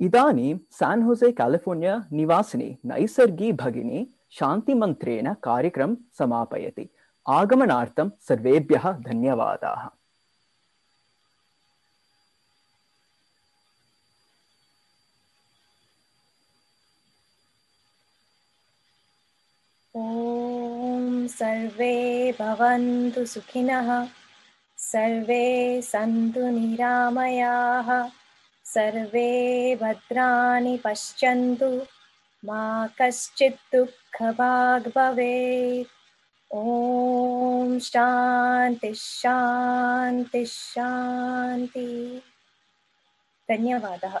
इदानीं सान् होसे, कालिफोर्निया निवासिनी नैसर्गी भगिनी शान्तिमन्त्रेण कार्यक्रमं समापयति। आगमनार्थं सर्वेभ्यः धन्यवादाः। ॐ सर्वे भवन्तु सुखिनः, सर्वे सन्तु निरामयाः, सर्वे भद्राणि पश्यन्तु। मा कश्चित् दुःखभाग् भवेत् ॐ शान्ति शान्ति शान्ति। धन्यवादः।